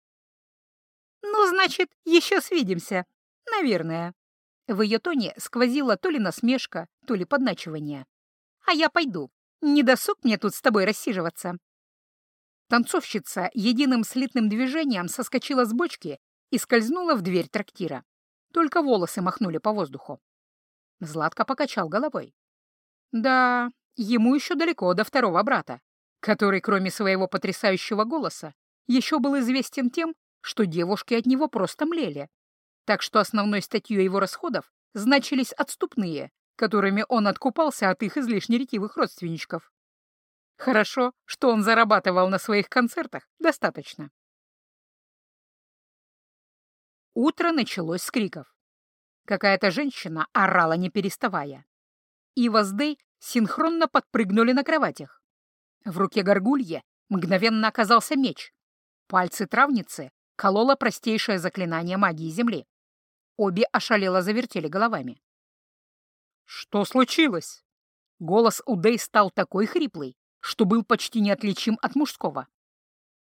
«Ну, значит, еще свидимся. Наверное». В ее тоне сквозила то ли насмешка, то ли подначивание. «А я пойду. Не досуг мне тут с тобой рассиживаться». Танцовщица единым слитным движением соскочила с бочки и скользнула в дверь трактира. Только волосы махнули по воздуху. Златко покачал головой. Да, ему еще далеко до второго брата, который, кроме своего потрясающего голоса, еще был известен тем, что девушки от него просто млели. Так что основной статьей его расходов значились отступные, которыми он откупался от их излишне ретивых родственничков. Хорошо, что он зарабатывал на своих концертах достаточно. Утро началось с криков. Какая-то женщина орала, не переставая. Ива с Дэй синхронно подпрыгнули на кроватях. В руке горгулье мгновенно оказался меч. Пальцы травницы кололо простейшее заклинание магии Земли. Обе ошалело завертели головами. «Что случилось?» Голос у Дэй стал такой хриплый, что был почти неотличим от мужского.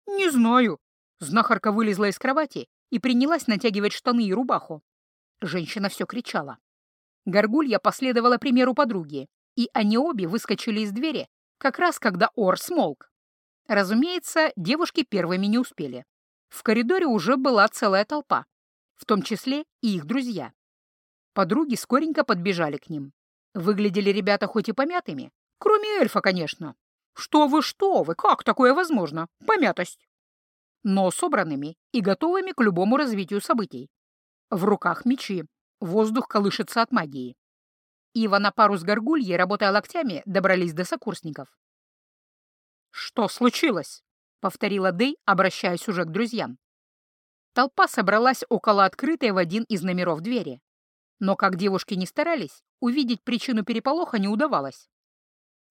«Не знаю». Знахарка вылезла из кровати и принялась натягивать штаны и рубаху. Женщина все кричала. Горгулья последовала примеру подруги, и они обе выскочили из двери, как раз когда Ор смолк. Разумеется, девушки первыми не успели. В коридоре уже была целая толпа, в том числе и их друзья. Подруги скоренько подбежали к ним. Выглядели ребята хоть и помятыми, кроме эльфа, конечно. Что вы, что вы, как такое возможно? Помятость. Но собранными и готовыми к любому развитию событий. В руках мечи, воздух колышется от магии. Ива на пару с горгульей, работая локтями, добрались до сокурсников. «Что случилось?» — повторила Дэй, обращаясь уже к друзьям. Толпа собралась около открытой в один из номеров двери. Но, как девушки не старались, увидеть причину переполоха не удавалось.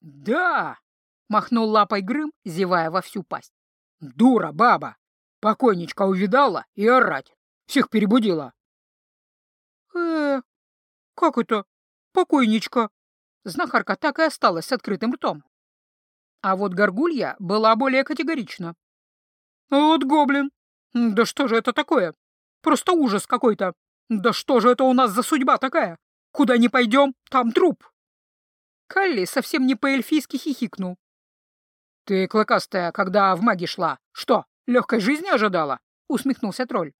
«Да!» — махнул лапой Грым, зевая во всю пасть. «Дура, баба! Покойничка увидала и орать! Всех перебудила!» «Э, как это? Покойничка?» Знахарка так и осталась с открытым ртом. А вот горгулья была более категорична. «Вот гоблин! Да что же это такое? Просто ужас какой-то! Да что же это у нас за судьба такая? Куда не пойдем, там труп!» Калли совсем не по-эльфийски хихикнул. «Ты, клыкастая, когда в маги шла, что, легкой жизни ожидала?» — усмехнулся тролль.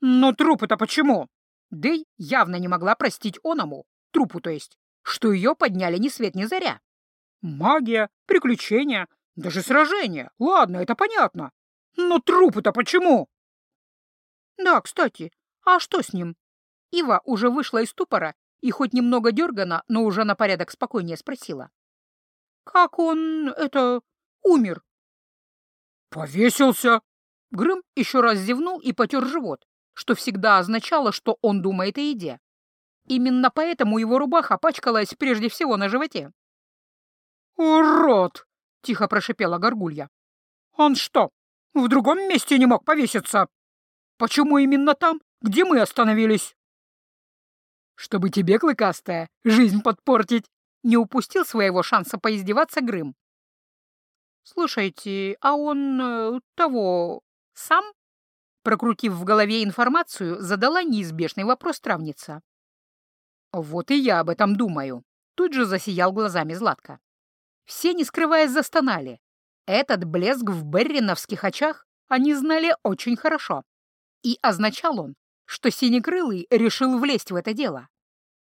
«Но трупы-то почему?» Дэй явно не могла простить Оному, трупу то есть, что ее подняли ни свет ни заря. Магия, приключения, даже сражения. Ладно, это понятно. Но трупы-то почему? Да, кстати, А что с ним? Ива уже вышла из ступора и хоть немного дергана, но уже на порядок спокойнее спросила. «Как он, это, умер?» «Повесился!» Грым еще раз зевнул и потер живот, что всегда означало, что он думает о еде. Именно поэтому его рубаха пачкалась прежде всего на животе. «Урод!» — тихо прошипела горгулья. «Он что, в другом месте не мог повеситься? Почему именно там, где мы остановились?» «Чтобы тебе, клыкастая, жизнь подпортить!» Не упустил своего шанса поиздеваться Грым. «Слушайте, а он... Э, того... сам?» Прокрутив в голове информацию, задала неизбежный вопрос травница. «Вот и я об этом думаю», — тут же засиял глазами Златка. Все, не скрываясь, застонали. Этот блеск в берриновских очах они знали очень хорошо. И означал он, что Синекрылый решил влезть в это дело.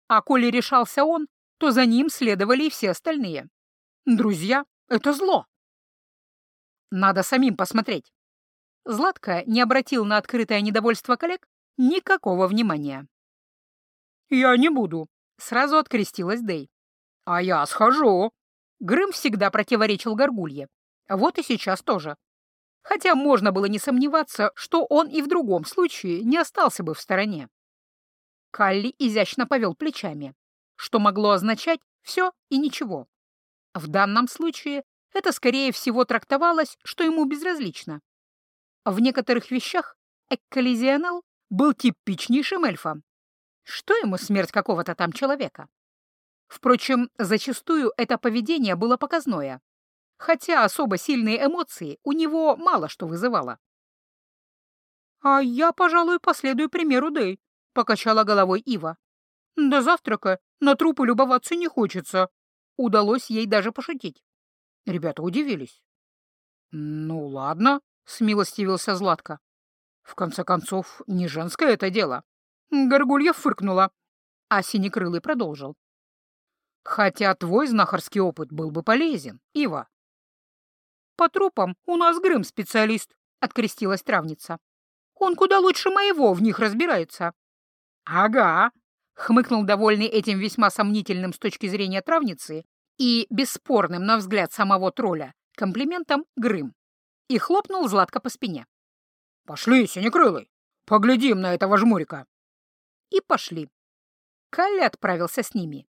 А коли решался он, то за ним следовали и все остальные. Друзья — это зло. Надо самим посмотреть. Златка не обратил на открытое недовольство коллег никакого внимания. «Я не буду», — сразу открестилась Дэй. «А я схожу». Грым всегда противоречил Горгулье. Вот и сейчас тоже. Хотя можно было не сомневаться, что он и в другом случае не остался бы в стороне. Калли изящно повел плечами, что могло означать «все и ничего». В данном случае это, скорее всего, трактовалось, что ему безразлично. В некоторых вещах Экколизионал был типичнейшим эльфом. Что ему смерть какого-то там человека? Впрочем, зачастую это поведение было показное, хотя особо сильные эмоции у него мало что вызывало. «А я, пожалуй, последую примеру Дэй», — покачала головой Ива. «До завтрака на трупы любоваться не хочется». Удалось ей даже пошутить. Ребята удивились. «Ну ладно», — смилостивился Златко. «В конце концов, не женское это дело». Горгулья фыркнула, а Синекрылый продолжил. «Хотя твой знахарский опыт был бы полезен, Ива». «По трупам у нас Грым специалист», — открестилась травница. «Он куда лучше моего в них разбирается». «Ага», — хмыкнул довольный этим весьма сомнительным с точки зрения травницы и бесспорным, на взгляд самого тролля, комплиментом Грым, и хлопнул Златко по спине. «Пошли, Синекрылый, поглядим на этого жмурика». И пошли. Калли отправился с ними.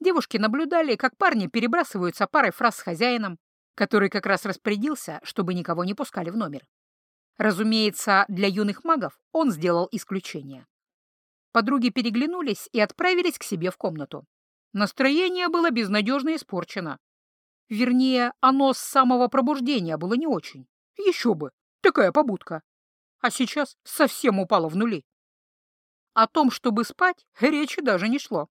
Девушки наблюдали, как парни перебрасываются парой фраз с хозяином, который как раз распорядился, чтобы никого не пускали в номер. Разумеется, для юных магов он сделал исключение. Подруги переглянулись и отправились к себе в комнату. Настроение было безнадежно испорчено. Вернее, оно с самого пробуждения было не очень. Еще бы, такая побудка. А сейчас совсем упало в нули. О том, чтобы спать, речи даже не шло.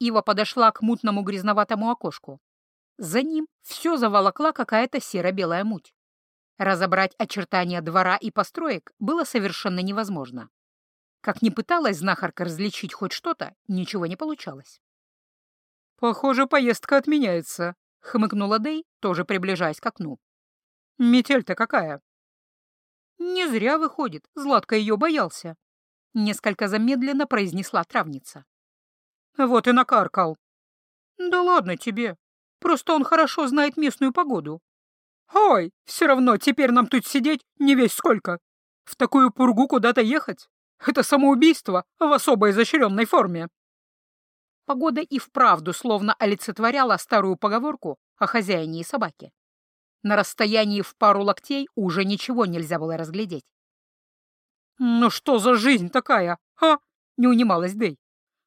Ива подошла к мутному грязноватому окошку. За ним все заволокла какая-то серо-белая муть. Разобрать очертания двора и построек было совершенно невозможно. Как ни пыталась знахарка различить хоть что-то, ничего не получалось. «Похоже, поездка отменяется», — хмыкнула Дэй, тоже приближаясь к окну. «Метель-то какая?» «Не зря выходит, Златко ее боялся», — несколько замедленно произнесла травница. «Вот и накаркал». «Да ладно тебе, просто он хорошо знает местную погоду». «Ой, все равно теперь нам тут сидеть не весь сколько. В такую пургу куда-то ехать?» Это самоубийство в особо изощренной форме. Погода и вправду словно олицетворяла старую поговорку о хозяине и собаке. На расстоянии в пару локтей уже ничего нельзя было разглядеть. «Ну что за жизнь такая, а?» — не унималась Дэй.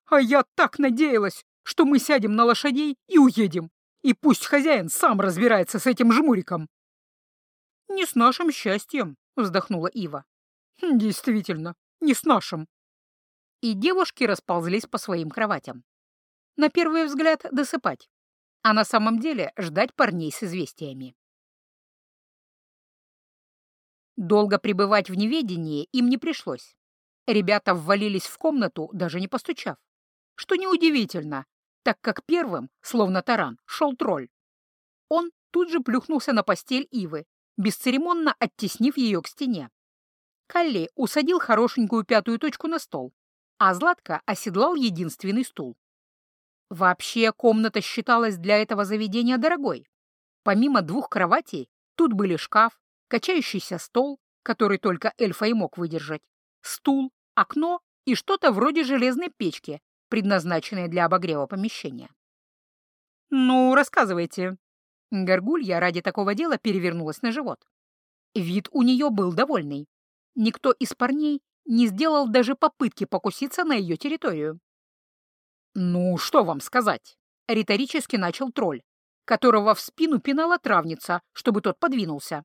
«А я так надеялась, что мы сядем на лошадей и уедем, и пусть хозяин сам разбирается с этим жмуриком». «Не с нашим счастьем», — вздохнула Ива. «Действительно, не с нашим. И девушки расползлись по своим кроватям. На первый взгляд досыпать, а на самом деле ждать парней с известиями. Долго пребывать в неведении им не пришлось. Ребята ввалились в комнату, даже не постучав. Что неудивительно, так как первым, словно таран, шел тролль. Он тут же плюхнулся на постель Ивы, бесцеремонно оттеснив ее к стене. Калли усадил хорошенькую пятую точку на стол, а Златко оседлал единственный стул. Вообще комната считалась для этого заведения дорогой. Помимо двух кроватей, тут были шкаф, качающийся стол, который только эльфа и мог выдержать, стул, окно и что-то вроде железной печки, предназначенной для обогрева помещения. «Ну, рассказывайте». Горгулья ради такого дела перевернулась на живот. Вид у нее был довольный. Никто из парней не сделал даже попытки покуситься на ее территорию. «Ну, что вам сказать?» — риторически начал тролль, которого в спину пинала травница, чтобы тот подвинулся.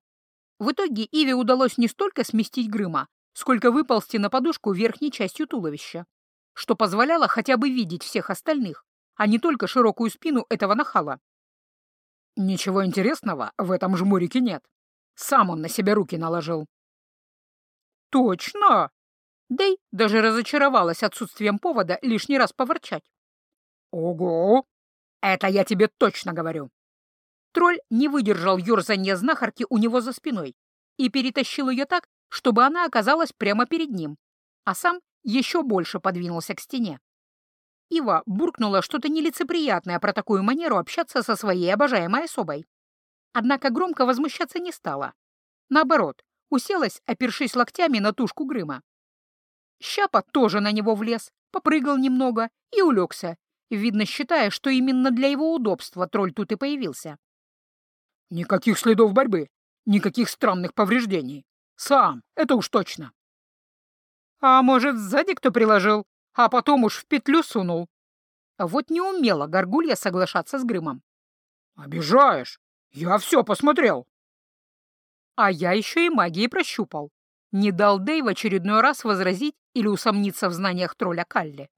В итоге Иве удалось не столько сместить Грыма, сколько выползти на подушку верхней частью туловища, что позволяло хотя бы видеть всех остальных, а не только широкую спину этого нахала. Ничего интересного в этом жмурике нет. Сам он на себя руки наложил. Точно! Дэй даже разочаровалась отсутствием повода лишний раз поворчать. Ого! Это я тебе точно говорю. Тролль не выдержал ерзанья знахарки у него за спиной и перетащил ее так, чтобы она оказалась прямо перед ним, а сам еще больше подвинулся к стене. Ива буркнула что-то нелицеприятное про такую манеру общаться со своей обожаемой особой. Однако громко возмущаться не стала. Наоборот, уселась, опершись локтями на тушку Грыма. Щапа тоже на него влез, попрыгал немного и улегся, видно, считая, что именно для его удобства тролль тут и появился. «Никаких следов борьбы, никаких странных повреждений. Сам, это уж точно». «А может, сзади кто приложил, а потом уж в петлю сунул?» Вот не умела горгулья соглашаться с Грымом. «Обижаешь! Я все посмотрел!» А я еще и магией прощупал. Не дал Дэй в очередной раз возразить или усомниться в знаниях тролля Калли.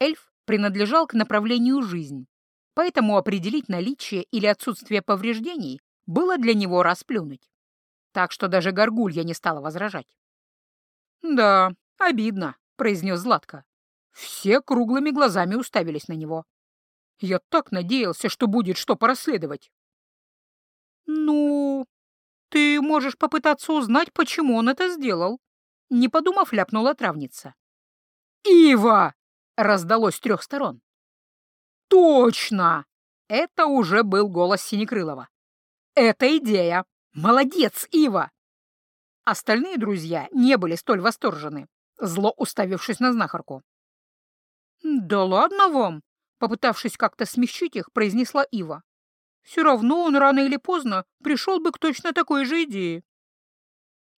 Эльф принадлежал к направлению «жизнь», поэтому определить наличие или отсутствие повреждений было для него расплюнуть. Так что даже горгулья не стала возражать. «Да, обидно», — произнес Златко. Все круглыми глазами уставились на него. Я так надеялся, что будет что порасследовать. «Ну, ты можешь попытаться узнать, почему он это сделал», — не подумав, ляпнула травница. «Ива!» — раздалось с трех сторон. «Точно!» — это уже был голос Синекрылова. «Это идея! Молодец, Ива!» Остальные друзья не были столь восторжены, зло уставившись на знахарку. «Да ладно вам!» — попытавшись как-то смягчить их, произнесла Ива. «Все равно он рано или поздно пришел бы к точно такой же идее».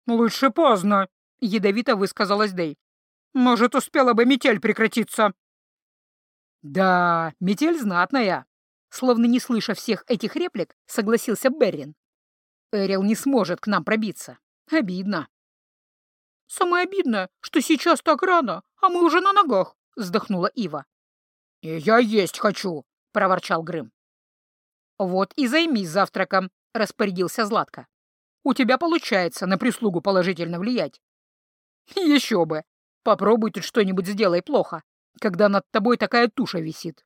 «Лучше поздно», — ядовито высказалась Дэй. Может, успела бы метель прекратиться. Да, метель знатная. Словно не слыша всех этих реплик, согласился Беррин. Эрил не сможет к нам пробиться. Обидно. Самое обидное, что сейчас так рано, а мы уже на ногах, вздохнула Ива. И я есть хочу, проворчал Грым. Вот и займись завтраком, распорядился Златко. У тебя получается на прислугу положительно влиять. Еще бы, Попробуй тут что-нибудь сделай плохо, когда над тобой такая туша висит.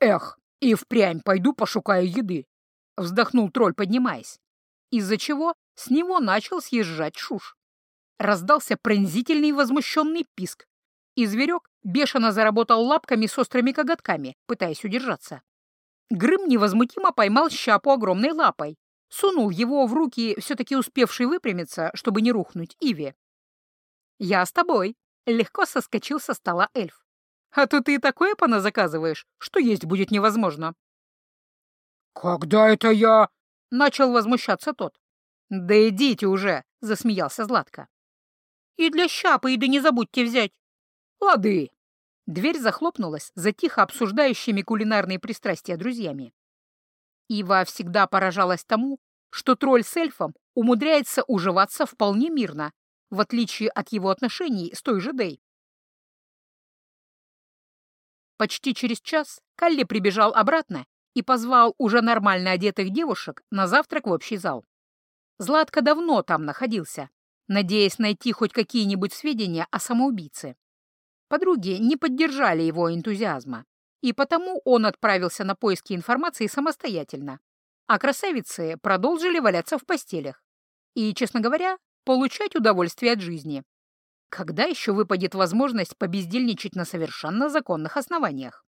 Эх, и впрямь пойду пошукаю еды, вздохнул тролль, поднимаясь, из-за чего с него начал съезжать шуш. Раздался пронзительный возмущенный писк, и зверек бешено заработал лапками с острыми коготками, пытаясь удержаться. Грым невозмутимо поймал щапу огромной лапой, сунул его в руки, все-таки успевший выпрямиться, чтобы не рухнуть, Иве, «Я с тобой», — легко соскочил со стола эльф. «А то ты и такое поназаказываешь, что есть будет невозможно». «Когда это я...» — начал возмущаться тот. «Да идите уже», — засмеялся Златко. «И для щапы еды не забудьте взять». «Лады». Дверь захлопнулась за тихо обсуждающими кулинарные пристрастия друзьями. Ива всегда поражалась тому, что тролль с эльфом умудряется уживаться вполне мирно, в отличие от его отношений с той же Дэй. Почти через час Калли прибежал обратно и позвал уже нормально одетых девушек на завтрак в общий зал. Златко давно там находился, надеясь найти хоть какие-нибудь сведения о самоубийце. Подруги не поддержали его энтузиазма, и потому он отправился на поиски информации самостоятельно, а красавицы продолжили валяться в постелях. И, честно говоря, получать удовольствие от жизни. Когда еще выпадет возможность побездельничать на совершенно законных основаниях?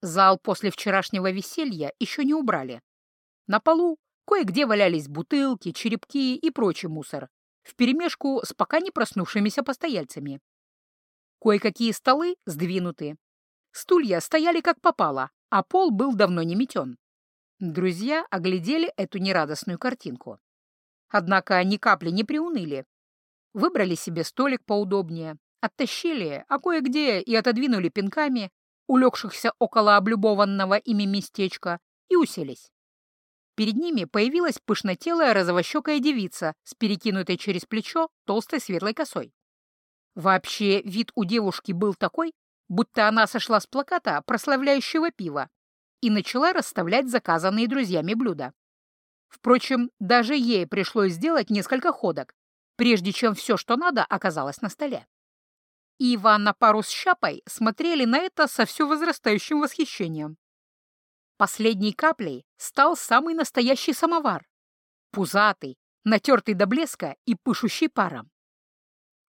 Зал после вчерашнего веселья еще не убрали. На полу кое-где валялись бутылки, черепки и прочий мусор, вперемешку с пока не проснувшимися постояльцами. Кое-какие столы сдвинуты. Стулья стояли как попало, а пол был давно не метен. Друзья оглядели эту нерадостную картинку. Однако ни капли не приуныли. Выбрали себе столик поудобнее, оттащили, а кое-где и отодвинули пинками, улегшихся около облюбованного ими местечка, и уселись. Перед ними появилась пышнотелая розовощекая девица с перекинутой через плечо толстой светлой косой. Вообще, вид у девушки был такой, будто она сошла с плаката прославляющего пива и начала расставлять заказанные друзьями блюда. Впрочем, даже ей пришлось сделать несколько ходок, прежде чем все, что надо, оказалось на столе. Ива на пару с Щапой смотрели на это со все возрастающим восхищением. Последней каплей стал самый настоящий самовар. Пузатый, натертый до блеска и пышущий паром.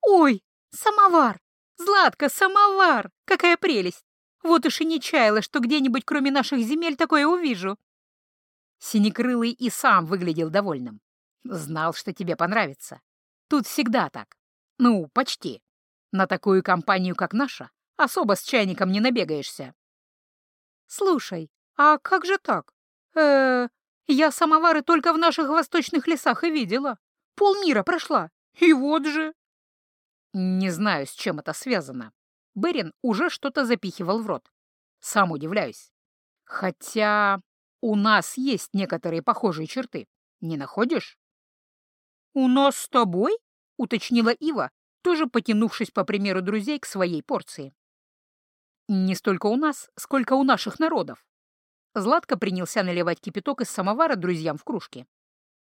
«Ой, самовар! Златка, самовар! Какая прелесть! Вот уж и не чаяла, что где-нибудь кроме наших земель такое увижу!» Синекрылый и сам выглядел довольным. Знал, что тебе понравится. Тут всегда так. Ну, почти. На такую компанию, как наша, особо с чайником не набегаешься. Слушай, а как же так? э я самовары только в наших восточных лесах и видела. Полмира прошла. И вот же... Не знаю, с чем это связано. Берин уже что-то запихивал в рот. Сам удивляюсь. Хотя у нас есть некоторые похожие черты. Не находишь? «У нас с тобой?» — уточнила Ива, тоже потянувшись по примеру друзей к своей порции. «Не столько у нас, сколько у наших народов». Златко принялся наливать кипяток из самовара друзьям в кружке.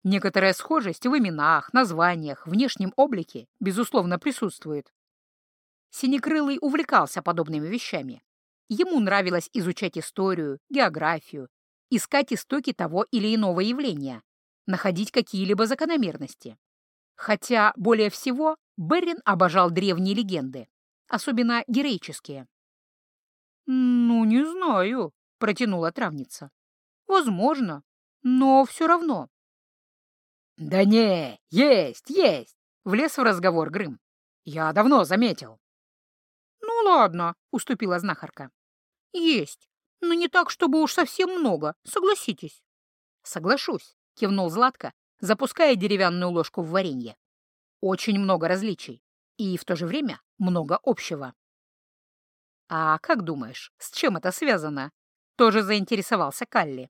Некоторая схожесть в именах, названиях, внешнем облике, безусловно, присутствует. Синекрылый увлекался подобными вещами. Ему нравилось изучать историю, географию, искать истоки того или иного явления, находить какие-либо закономерности. Хотя более всего Беррин обожал древние легенды, особенно героические. «Ну, не знаю», — протянула травница. «Возможно, но все равно». «Да не, есть, есть!» — влез в разговор Грым. «Я давно заметил». «Ну ладно», — уступила знахарка. «Есть, но не так, чтобы уж совсем много, согласитесь». «Соглашусь», — кивнул Златко, запуская деревянную ложку в варенье. «Очень много различий и в то же время много общего». «А как думаешь, с чем это связано?» — тоже заинтересовался Калли.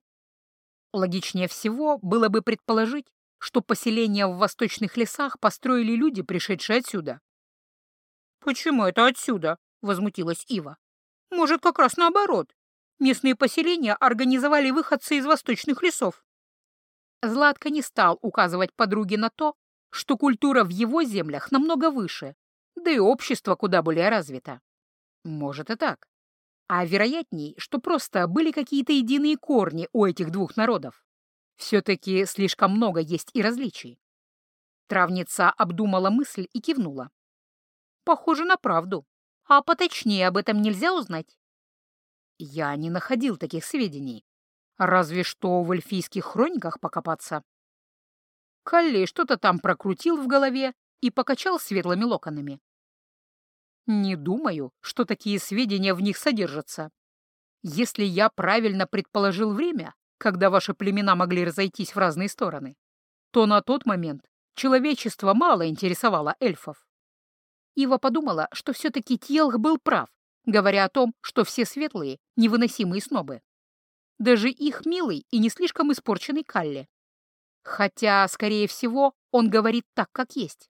Логичнее всего было бы предположить, что поселение в восточных лесах построили люди, пришедшие отсюда. «Почему это отсюда?» — возмутилась Ива. «Может, как раз наоборот. Местные поселения организовали выходцы из восточных лесов. Златко не стал указывать подруге на то, что культура в его землях намного выше, да и общество куда более развито. Может и так. А вероятней, что просто были какие-то единые корни у этих двух народов. Все-таки слишком много есть и различий. Травница обдумала мысль и кивнула. Похоже на правду. А поточнее об этом нельзя узнать? Я не находил таких сведений. Разве что в эльфийских хрониках покопаться. Калли что-то там прокрутил в голове и покачал светлыми локонами. Не думаю, что такие сведения в них содержатся. Если я правильно предположил время, когда ваши племена могли разойтись в разные стороны, то на тот момент человечество мало интересовало эльфов. Ива подумала, что все-таки Тьелх был прав, говоря о том, что все светлые — невыносимые снобы. Даже их милый и не слишком испорченный Калли. Хотя, скорее всего, он говорит так, как есть.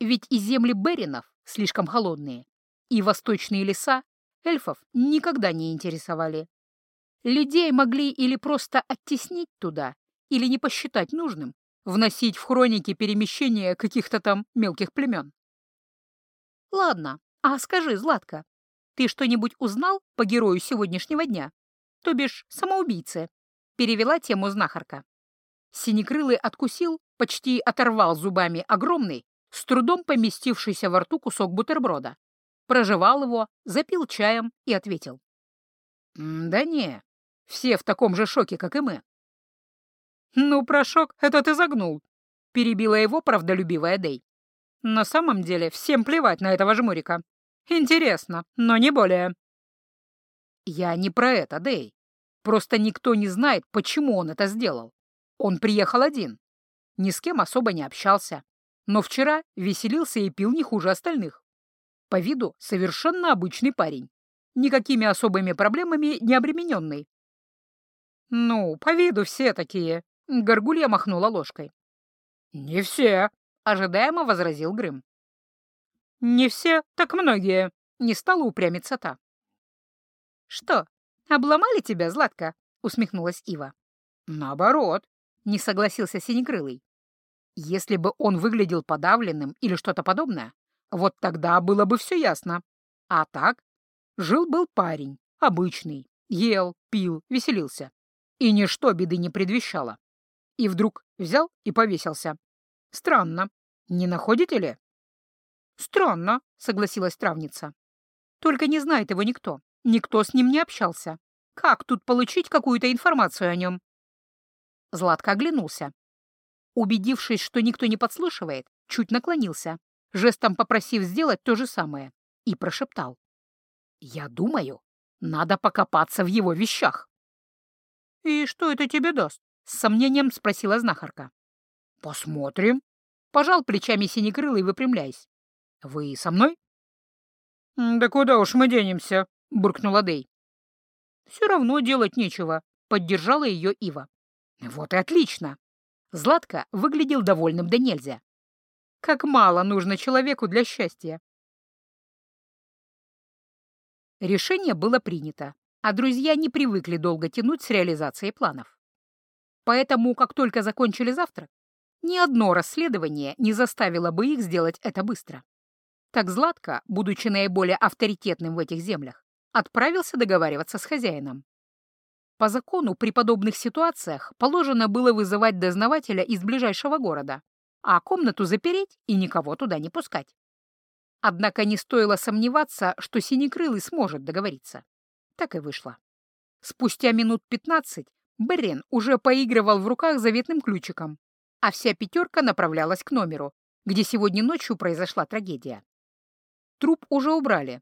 Ведь и земли Беринов слишком холодные, и восточные леса эльфов никогда не интересовали. Людей могли или просто оттеснить туда, или не посчитать нужным, вносить в хроники перемещения каких-то там мелких племен. Ладно, а скажи, Златка, ты что-нибудь узнал по герою сегодняшнего дня? То бишь, самоубийце. Перевела тему знахарка. Синекрылый откусил, почти оторвал зубами огромный, с трудом поместившийся во рту кусок бутерброда. Прожевал его, запил чаем и ответил. «Да не, все в таком же шоке, как и мы». «Ну, про шок это ты загнул», — перебила его правдолюбивая Дэй. «На самом деле всем плевать на этого жмурика. Интересно, но не более». «Я не про это, Дэй. Просто никто не знает, почему он это сделал. Он приехал один. Ни с кем особо не общался. Но вчера веселился и пил не хуже остальных. По виду совершенно обычный парень. Никакими особыми проблемами не обремененный. «Ну, по виду все такие», — Горгулья махнула ложкой. «Не все», — ожидаемо возразил Грым. «Не все, так многие», — не стала упрямиться та. «Что, обломали тебя, Златка?» — усмехнулась Ива. «Наоборот», — не согласился Синекрылый. «Если бы он выглядел подавленным или что-то подобное, вот тогда было бы все ясно. А так, жил-был парень, обычный, ел, пил, веселился. И ничто беды не предвещало. И вдруг взял и повесился. Странно, не находите ли?» «Странно», — согласилась травница. «Только не знает его никто, никто с ним не общался. Как тут получить какую-то информацию о нем?» Златко оглянулся. Убедившись, что никто не подслушивает, чуть наклонился, жестом попросив сделать то же самое, и прошептал. «Я думаю, надо покопаться в его вещах». «И что это тебе даст?» — с сомнением спросила знахарка. «Посмотрим», — пожал плечами синекрылый, выпрямляясь. «Вы со мной?» «Да куда уж мы денемся?» — буркнула Дэй. «Все равно делать нечего», — поддержала ее Ива. Вот и отлично. Златко выглядел довольным да нельзя. Как мало нужно человеку для счастья. Решение было принято, а друзья не привыкли долго тянуть с реализацией планов. Поэтому, как только закончили завтрак, ни одно расследование не заставило бы их сделать это быстро. Так Златко, будучи наиболее авторитетным в этих землях, отправился договариваться с хозяином. По закону при подобных ситуациях положено было вызывать дознавателя из ближайшего города, а комнату запереть и никого туда не пускать. Однако не стоило сомневаться, что Синекрылый сможет договориться. Так и вышло. Спустя минут пятнадцать Берен уже поигрывал в руках заветным ключиком, а вся пятерка направлялась к номеру, где сегодня ночью произошла трагедия. Труп уже убрали.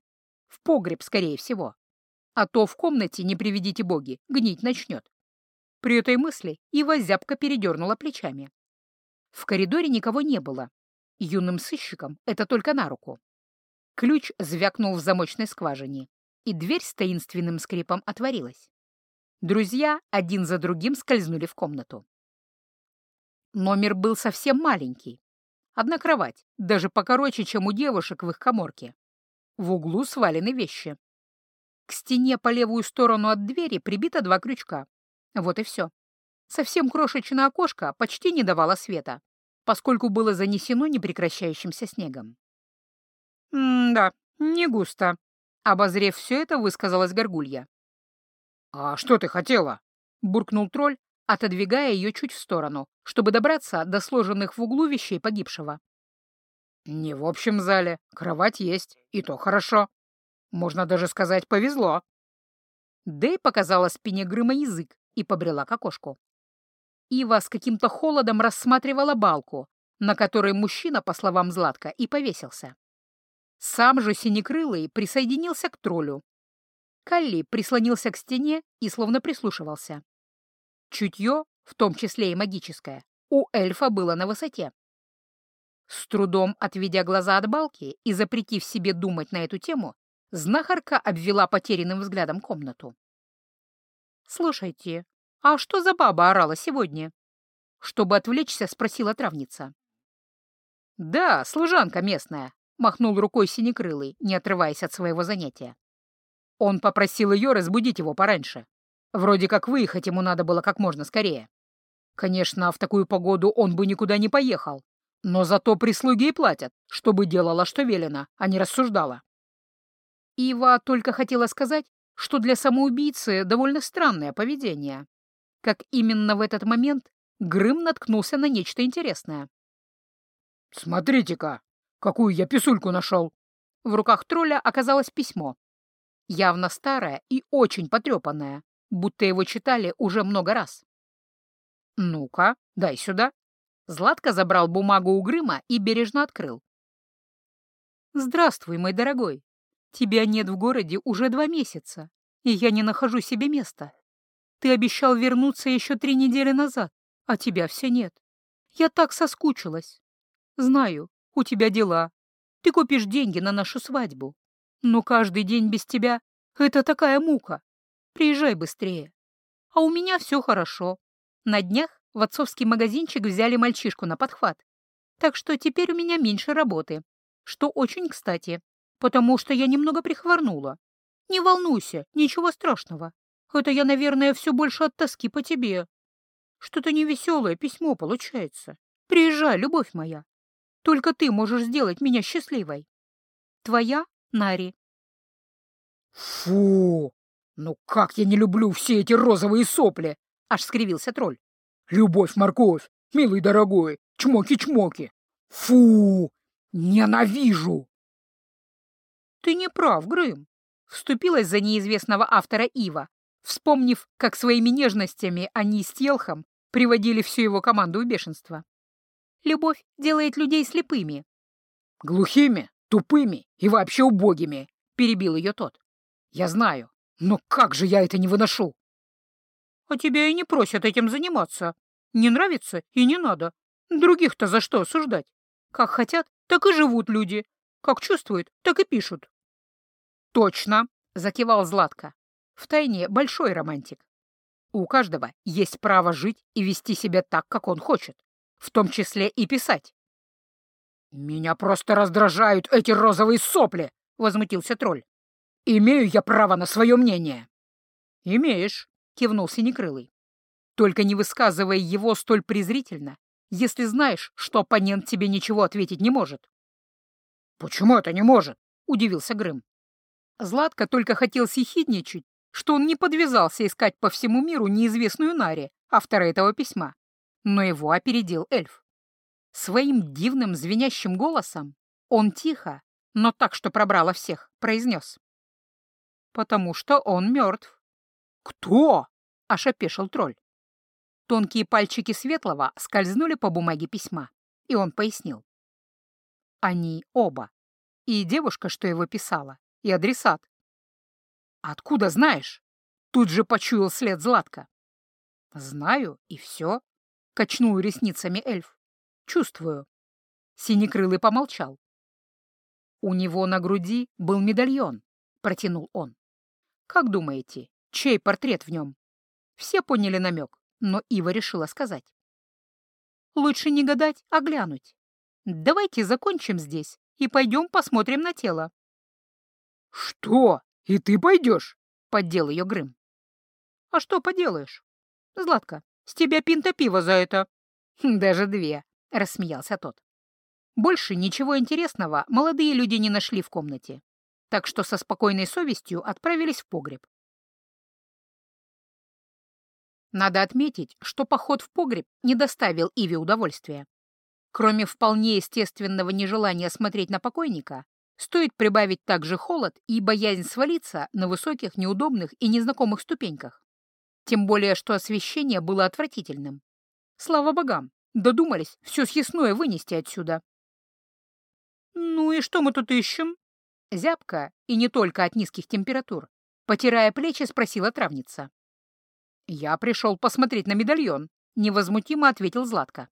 В погреб, скорее всего а то в комнате, не приведите боги, гнить начнет. При этой мысли Ива зябко передернула плечами. В коридоре никого не было. Юным сыщикам это только на руку. Ключ звякнул в замочной скважине, и дверь с таинственным скрипом отворилась. Друзья один за другим скользнули в комнату. Номер был совсем маленький. Одна кровать, даже покороче, чем у девушек в их коморке. В углу свалены вещи. К стене по левую сторону от двери прибито два крючка. Вот и все. Совсем крошечное окошко почти не давало света, поскольку было занесено непрекращающимся снегом. «М-да, не густо», — обозрев все это, высказалась Горгулья. «А что ты хотела?» — буркнул тролль, отодвигая ее чуть в сторону, чтобы добраться до сложенных в углу вещей погибшего. «Не в общем зале. Кровать есть, и то хорошо», можно даже сказать, повезло. Дэй показала спине Грыма язык и побрела к окошку. Ива с каким-то холодом рассматривала балку, на которой мужчина, по словам Златка, и повесился. Сам же Синекрылый присоединился к троллю. Калли прислонился к стене и словно прислушивался. Чутье, в том числе и магическое, у эльфа было на высоте. С трудом отведя глаза от балки и запретив себе думать на эту тему, Знахарка обвела потерянным взглядом комнату. «Слушайте, а что за баба орала сегодня?» Чтобы отвлечься, спросила травница. «Да, служанка местная», — махнул рукой синекрылый, не отрываясь от своего занятия. Он попросил ее разбудить его пораньше. Вроде как выехать ему надо было как можно скорее. Конечно, в такую погоду он бы никуда не поехал, но зато прислуги и платят, чтобы делала, что велено, а не рассуждала. Ива только хотела сказать, что для самоубийцы довольно странное поведение. Как именно в этот момент Грым наткнулся на нечто интересное. «Смотрите-ка, какую я писульку нашел!» В руках тролля оказалось письмо. Явно старое и очень потрепанное, будто его читали уже много раз. «Ну-ка, дай сюда». Златко забрал бумагу у Грыма и бережно открыл. «Здравствуй, мой дорогой. Тебя нет в городе уже два месяца, и я не нахожу себе места. Ты обещал вернуться еще три недели назад, а тебя все нет. Я так соскучилась. Знаю, у тебя дела. Ты купишь деньги на нашу свадьбу. Но каждый день без тебя — это такая мука. Приезжай быстрее. А у меня все хорошо. На днях в отцовский магазинчик взяли мальчишку на подхват. Так что теперь у меня меньше работы. Что очень кстати, потому что я немного прихворнула. Не волнуйся, ничего страшного. Это я, наверное, все больше от тоски по тебе. Что-то невеселое письмо получается. Приезжай, любовь моя. Только ты можешь сделать меня счастливой. Твоя Нари. Фу! Ну как я не люблю все эти розовые сопли! Аж скривился тролль. Любовь-морковь, милый дорогой, чмоки-чмоки. Фу! Ненавижу! Ты не прав, Грым. Вступилась за неизвестного автора Ива, вспомнив, как своими нежностями они с Телхом приводили всю его команду в бешенство. Любовь делает людей слепыми. Глухими, тупыми и вообще убогими, перебил ее тот. Я знаю, но как же я это не выношу? А тебя и не просят этим заниматься. Не нравится и не надо. Других-то за что осуждать? Как хотят, так и живут люди. Как чувствуют, так и пишут. Точно, закивал Златко. Втайне большой романтик. У каждого есть право жить и вести себя так, как он хочет, в том числе и писать. «Меня просто раздражают эти розовые сопли!» — возмутился тролль. «Имею я право на свое мнение?» «Имеешь», — кивнул Синекрылый. «Только не высказывай его столь презрительно, если знаешь, что оппонент тебе ничего ответить не может». «Почему это не может?» — удивился Грым. Златко только хотел съехидничать, что он не подвязался искать по всему миру неизвестную Нари, автора этого письма. Но его опередил эльф. Своим дивным звенящим голосом он тихо, но так, что пробрало всех, произнес. «Потому что он мертв». «Кто?» — аж опешил тролль. Тонкие пальчики Светлого скользнули по бумаге письма, и он пояснил. Они оба. И девушка, что его писала, и адресат. «Откуда знаешь?» Тут же почуял след Златка. «Знаю, и все», — качнул ресницами эльф. «Чувствую». Синекрылый помолчал. «У него на груди был медальон», — протянул он. «Как думаете, чей портрет в нем?» Все поняли намек, но Ива решила сказать. «Лучше не гадать, а глянуть. Давайте закончим здесь и пойдем посмотрим на тело». «Что?» «И ты пойдешь?» — поддел ее Грым. «А что поделаешь? Златка, с тебя пинта пива за это». «Даже две», — рассмеялся тот. Больше ничего интересного молодые люди не нашли в комнате, так что со спокойной совестью отправились в погреб. Надо отметить, что поход в погреб не доставил Иве удовольствия. Кроме вполне естественного нежелания смотреть на покойника, Стоит прибавить также холод и боязнь свалиться на высоких, неудобных и незнакомых ступеньках. Тем более, что освещение было отвратительным. Слава богам, додумались все съестное вынести отсюда. «Ну и что мы тут ищем?» Зябко, и не только от низких температур, потирая плечи, спросила травница. «Я пришел посмотреть на медальон», — невозмутимо ответил Златко.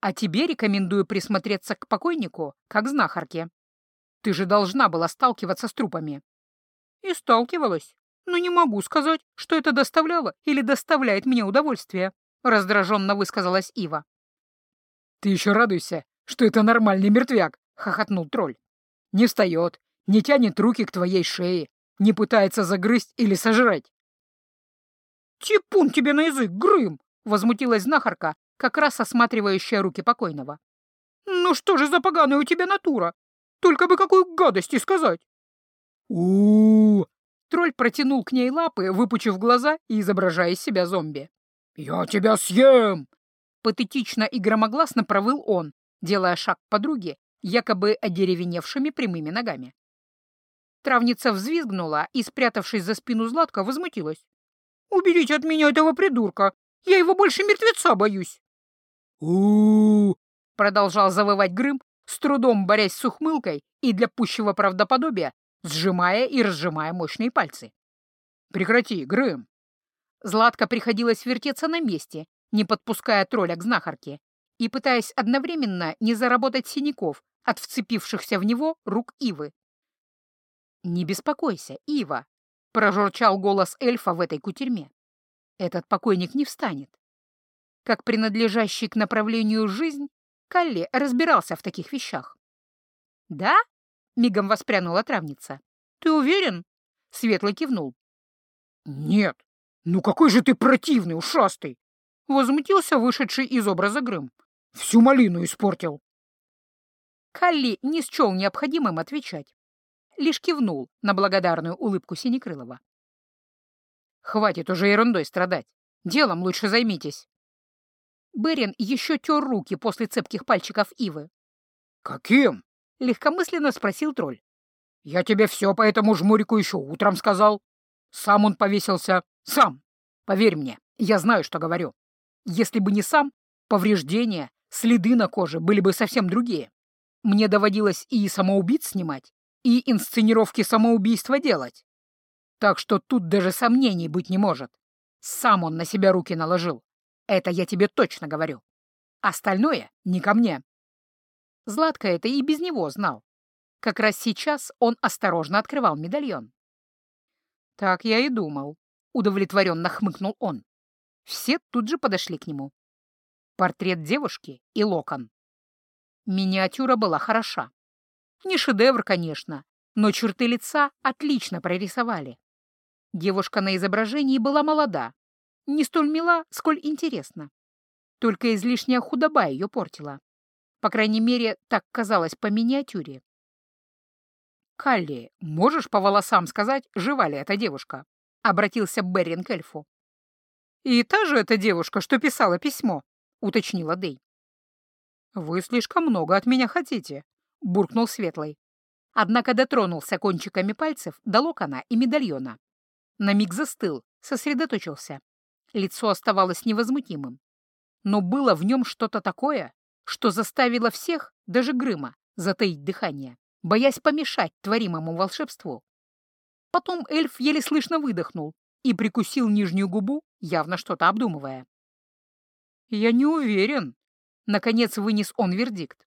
«А тебе рекомендую присмотреться к покойнику, как знахарке. Ты же должна была сталкиваться с трупами. И сталкивалась. Но не могу сказать, что это доставляло или доставляет мне удовольствие, раздраженно высказалась Ива. Ты еще радуйся, что это нормальный мертвяк, хохотнул тролль. Не встает, не тянет руки к твоей шее, не пытается загрызть или сожрать. «Типун тебе на язык, Грым!» — возмутилась знахарка, как раз осматривающая руки покойного. «Ну что же за поганая у тебя натура? Только бы какую гадость и сказать. у, -у, -у Тролль протянул к ней лапы, выпучив глаза и изображая из себя зомби. «Я тебя съем!» Патетично и громогласно провыл он, делая шаг к подруге, якобы одеревеневшими прямыми ногами. Травница взвизгнула и, спрятавшись за спину Златка, возмутилась. «Уберите от меня этого придурка! Я его больше мертвеца боюсь!» у, продолжал завывать Грым, с трудом борясь с ухмылкой и для пущего правдоподобия, сжимая и разжимая мощные пальцы. «Прекрати, Грым!» Златка приходилось вертеться на месте, не подпуская тролля к знахарке, и пытаясь одновременно не заработать синяков от вцепившихся в него рук Ивы. «Не беспокойся, Ива!» — прожурчал голос эльфа в этой кутерьме. «Этот покойник не встанет». Как принадлежащий к направлению жизнь, Калли разбирался в таких вещах. «Да?» — мигом воспрянула травница. «Ты уверен?» — Светлый кивнул. «Нет, ну какой же ты противный, ушастый!» — возмутился вышедший из образа Грым. «Всю малину испортил!» Калли не счел необходимым отвечать. Лишь кивнул на благодарную улыбку Синекрылова. «Хватит уже ерундой страдать. Делом лучше займитесь». Берин еще тер руки после цепких пальчиков Ивы. «Каким?» — легкомысленно спросил тролль. «Я тебе все по этому жмурику еще утром сказал. Сам он повесился. Сам. Поверь мне, я знаю, что говорю. Если бы не сам, повреждения, следы на коже были бы совсем другие. Мне доводилось и самоубийц снимать, и инсценировки самоубийства делать. Так что тут даже сомнений быть не может. Сам он на себя руки наложил. Это я тебе точно говорю. Остальное не ко мне. Златко это и без него знал. Как раз сейчас он осторожно открывал медальон. «Так я и думал», — удовлетворенно хмыкнул он. Все тут же подошли к нему. Портрет девушки и локон. Миниатюра была хороша. Не шедевр, конечно, но черты лица отлично прорисовали. Девушка на изображении была молода, не столь мила, сколь интересна. Только излишняя худоба ее портила. По крайней мере, так казалось по миниатюре. «Калли, можешь по волосам сказать, жива ли эта девушка?» — обратился Беррин к эльфу. «И та же эта девушка, что писала письмо», — уточнила Дей. «Вы слишком много от меня хотите», — буркнул Светлый. Однако дотронулся кончиками пальцев до локона и медальона. На миг застыл, сосредоточился. Лицо оставалось невозмутимым. Но было в нем что-то такое, что заставило всех, даже Грыма, затаить дыхание боясь помешать творимому волшебству. Потом эльф еле слышно выдохнул и прикусил нижнюю губу, явно что-то обдумывая. «Я не уверен», — наконец вынес он вердикт.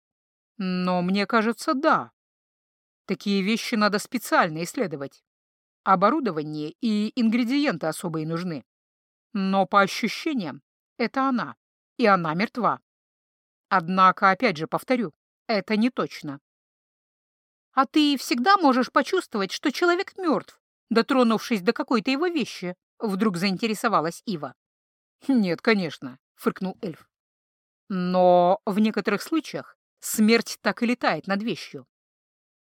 «Но мне кажется, да. Такие вещи надо специально исследовать. Оборудование и ингредиенты особые нужны. Но по ощущениям это она, и она мертва. Однако, опять же повторю, это не точно. «А ты всегда можешь почувствовать, что человек мертв, дотронувшись до какой-то его вещи?» — вдруг заинтересовалась Ива. «Нет, конечно», — фыркнул эльф. «Но в некоторых случаях смерть так и летает над вещью.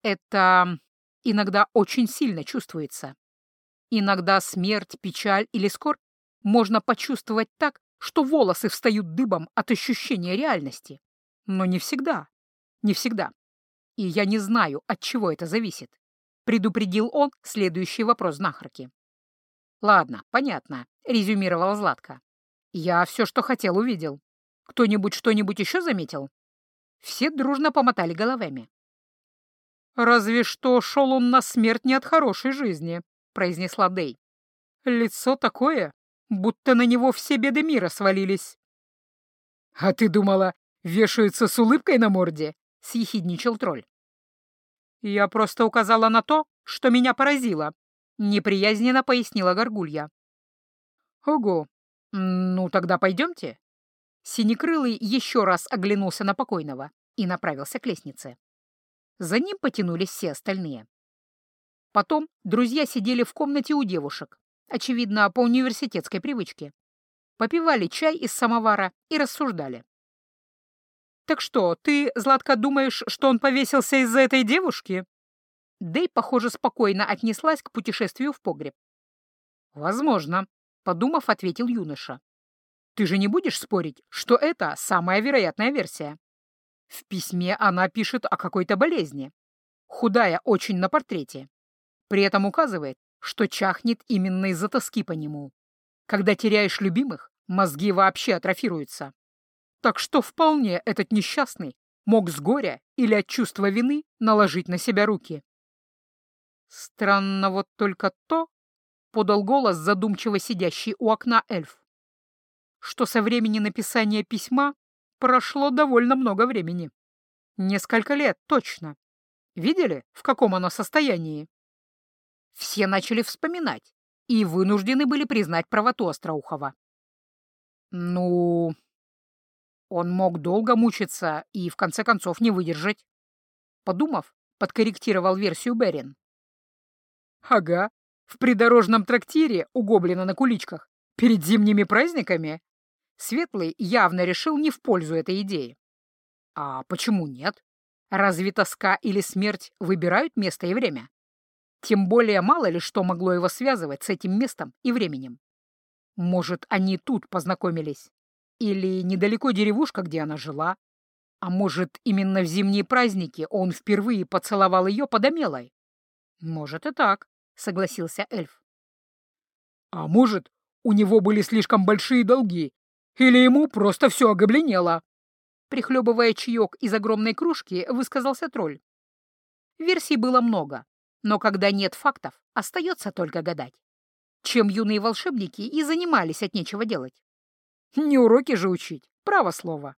Это иногда очень сильно чувствуется. Иногда смерть, печаль или скорбь можно почувствовать так, что волосы встают дыбом от ощущения реальности. Но не всегда. Не всегда. И я не знаю, от чего это зависит. Предупредил он следующий вопрос знахарки. «Ладно, понятно», — резюмировала Златка. «Я все, что хотел, увидел. Кто-нибудь что-нибудь еще заметил?» Все дружно помотали головами. «Разве что шел он на смерть не от хорошей жизни», — произнесла Дей. «Лицо такое, будто на него все беды мира свалились». «А ты думала, вешаются с улыбкой на морде?» — съехидничал тролль. «Я просто указала на то, что меня поразило», — неприязненно пояснила Горгулья. «Ого! Ну, тогда пойдемте». Синекрылый еще раз оглянулся на покойного и направился к лестнице. За ним потянулись все остальные. Потом друзья сидели в комнате у девушек, очевидно, по университетской привычке. Попивали чай из самовара и рассуждали. «Так что, ты, Златка, думаешь, что он повесился из-за этой девушки?» Дэй, похоже, спокойно отнеслась к путешествию в погреб. «Возможно», — подумав, ответил юноша. Ты же не будешь спорить, что это самая вероятная версия? В письме она пишет о какой-то болезни. Худая очень на портрете. При этом указывает, что чахнет именно из-за тоски по нему. Когда теряешь любимых, мозги вообще атрофируются. Так что вполне этот несчастный мог с горя или от чувства вины наложить на себя руки. Странно вот только то, — подал голос задумчиво сидящий у окна эльф, — что со времени написания письма прошло довольно много времени. Несколько лет, точно. Видели, в каком оно состоянии? Все начали вспоминать и вынуждены были признать правоту Остроухова. Ну, он мог долго мучиться и в конце концов не выдержать. Подумав, подкорректировал версию Берин. Ага, в придорожном трактире у гоблина на куличках, перед зимними праздниками. Светлый явно решил не в пользу этой идеи. А почему нет? Разве тоска или смерть выбирают место и время? Тем более мало ли что могло его связывать с этим местом и временем. Может, они тут познакомились? Или недалеко деревушка, где она жила? А может, именно в зимние праздники он впервые поцеловал ее под омелой? Может и так, согласился эльф. А может, у него были слишком большие долги, или ему просто все огобленело? Прихлебывая чаек из огромной кружки, высказался тролль. Версий было много, но когда нет фактов, остается только гадать. Чем юные волшебники и занимались от нечего делать. Не уроки же учить, право слово.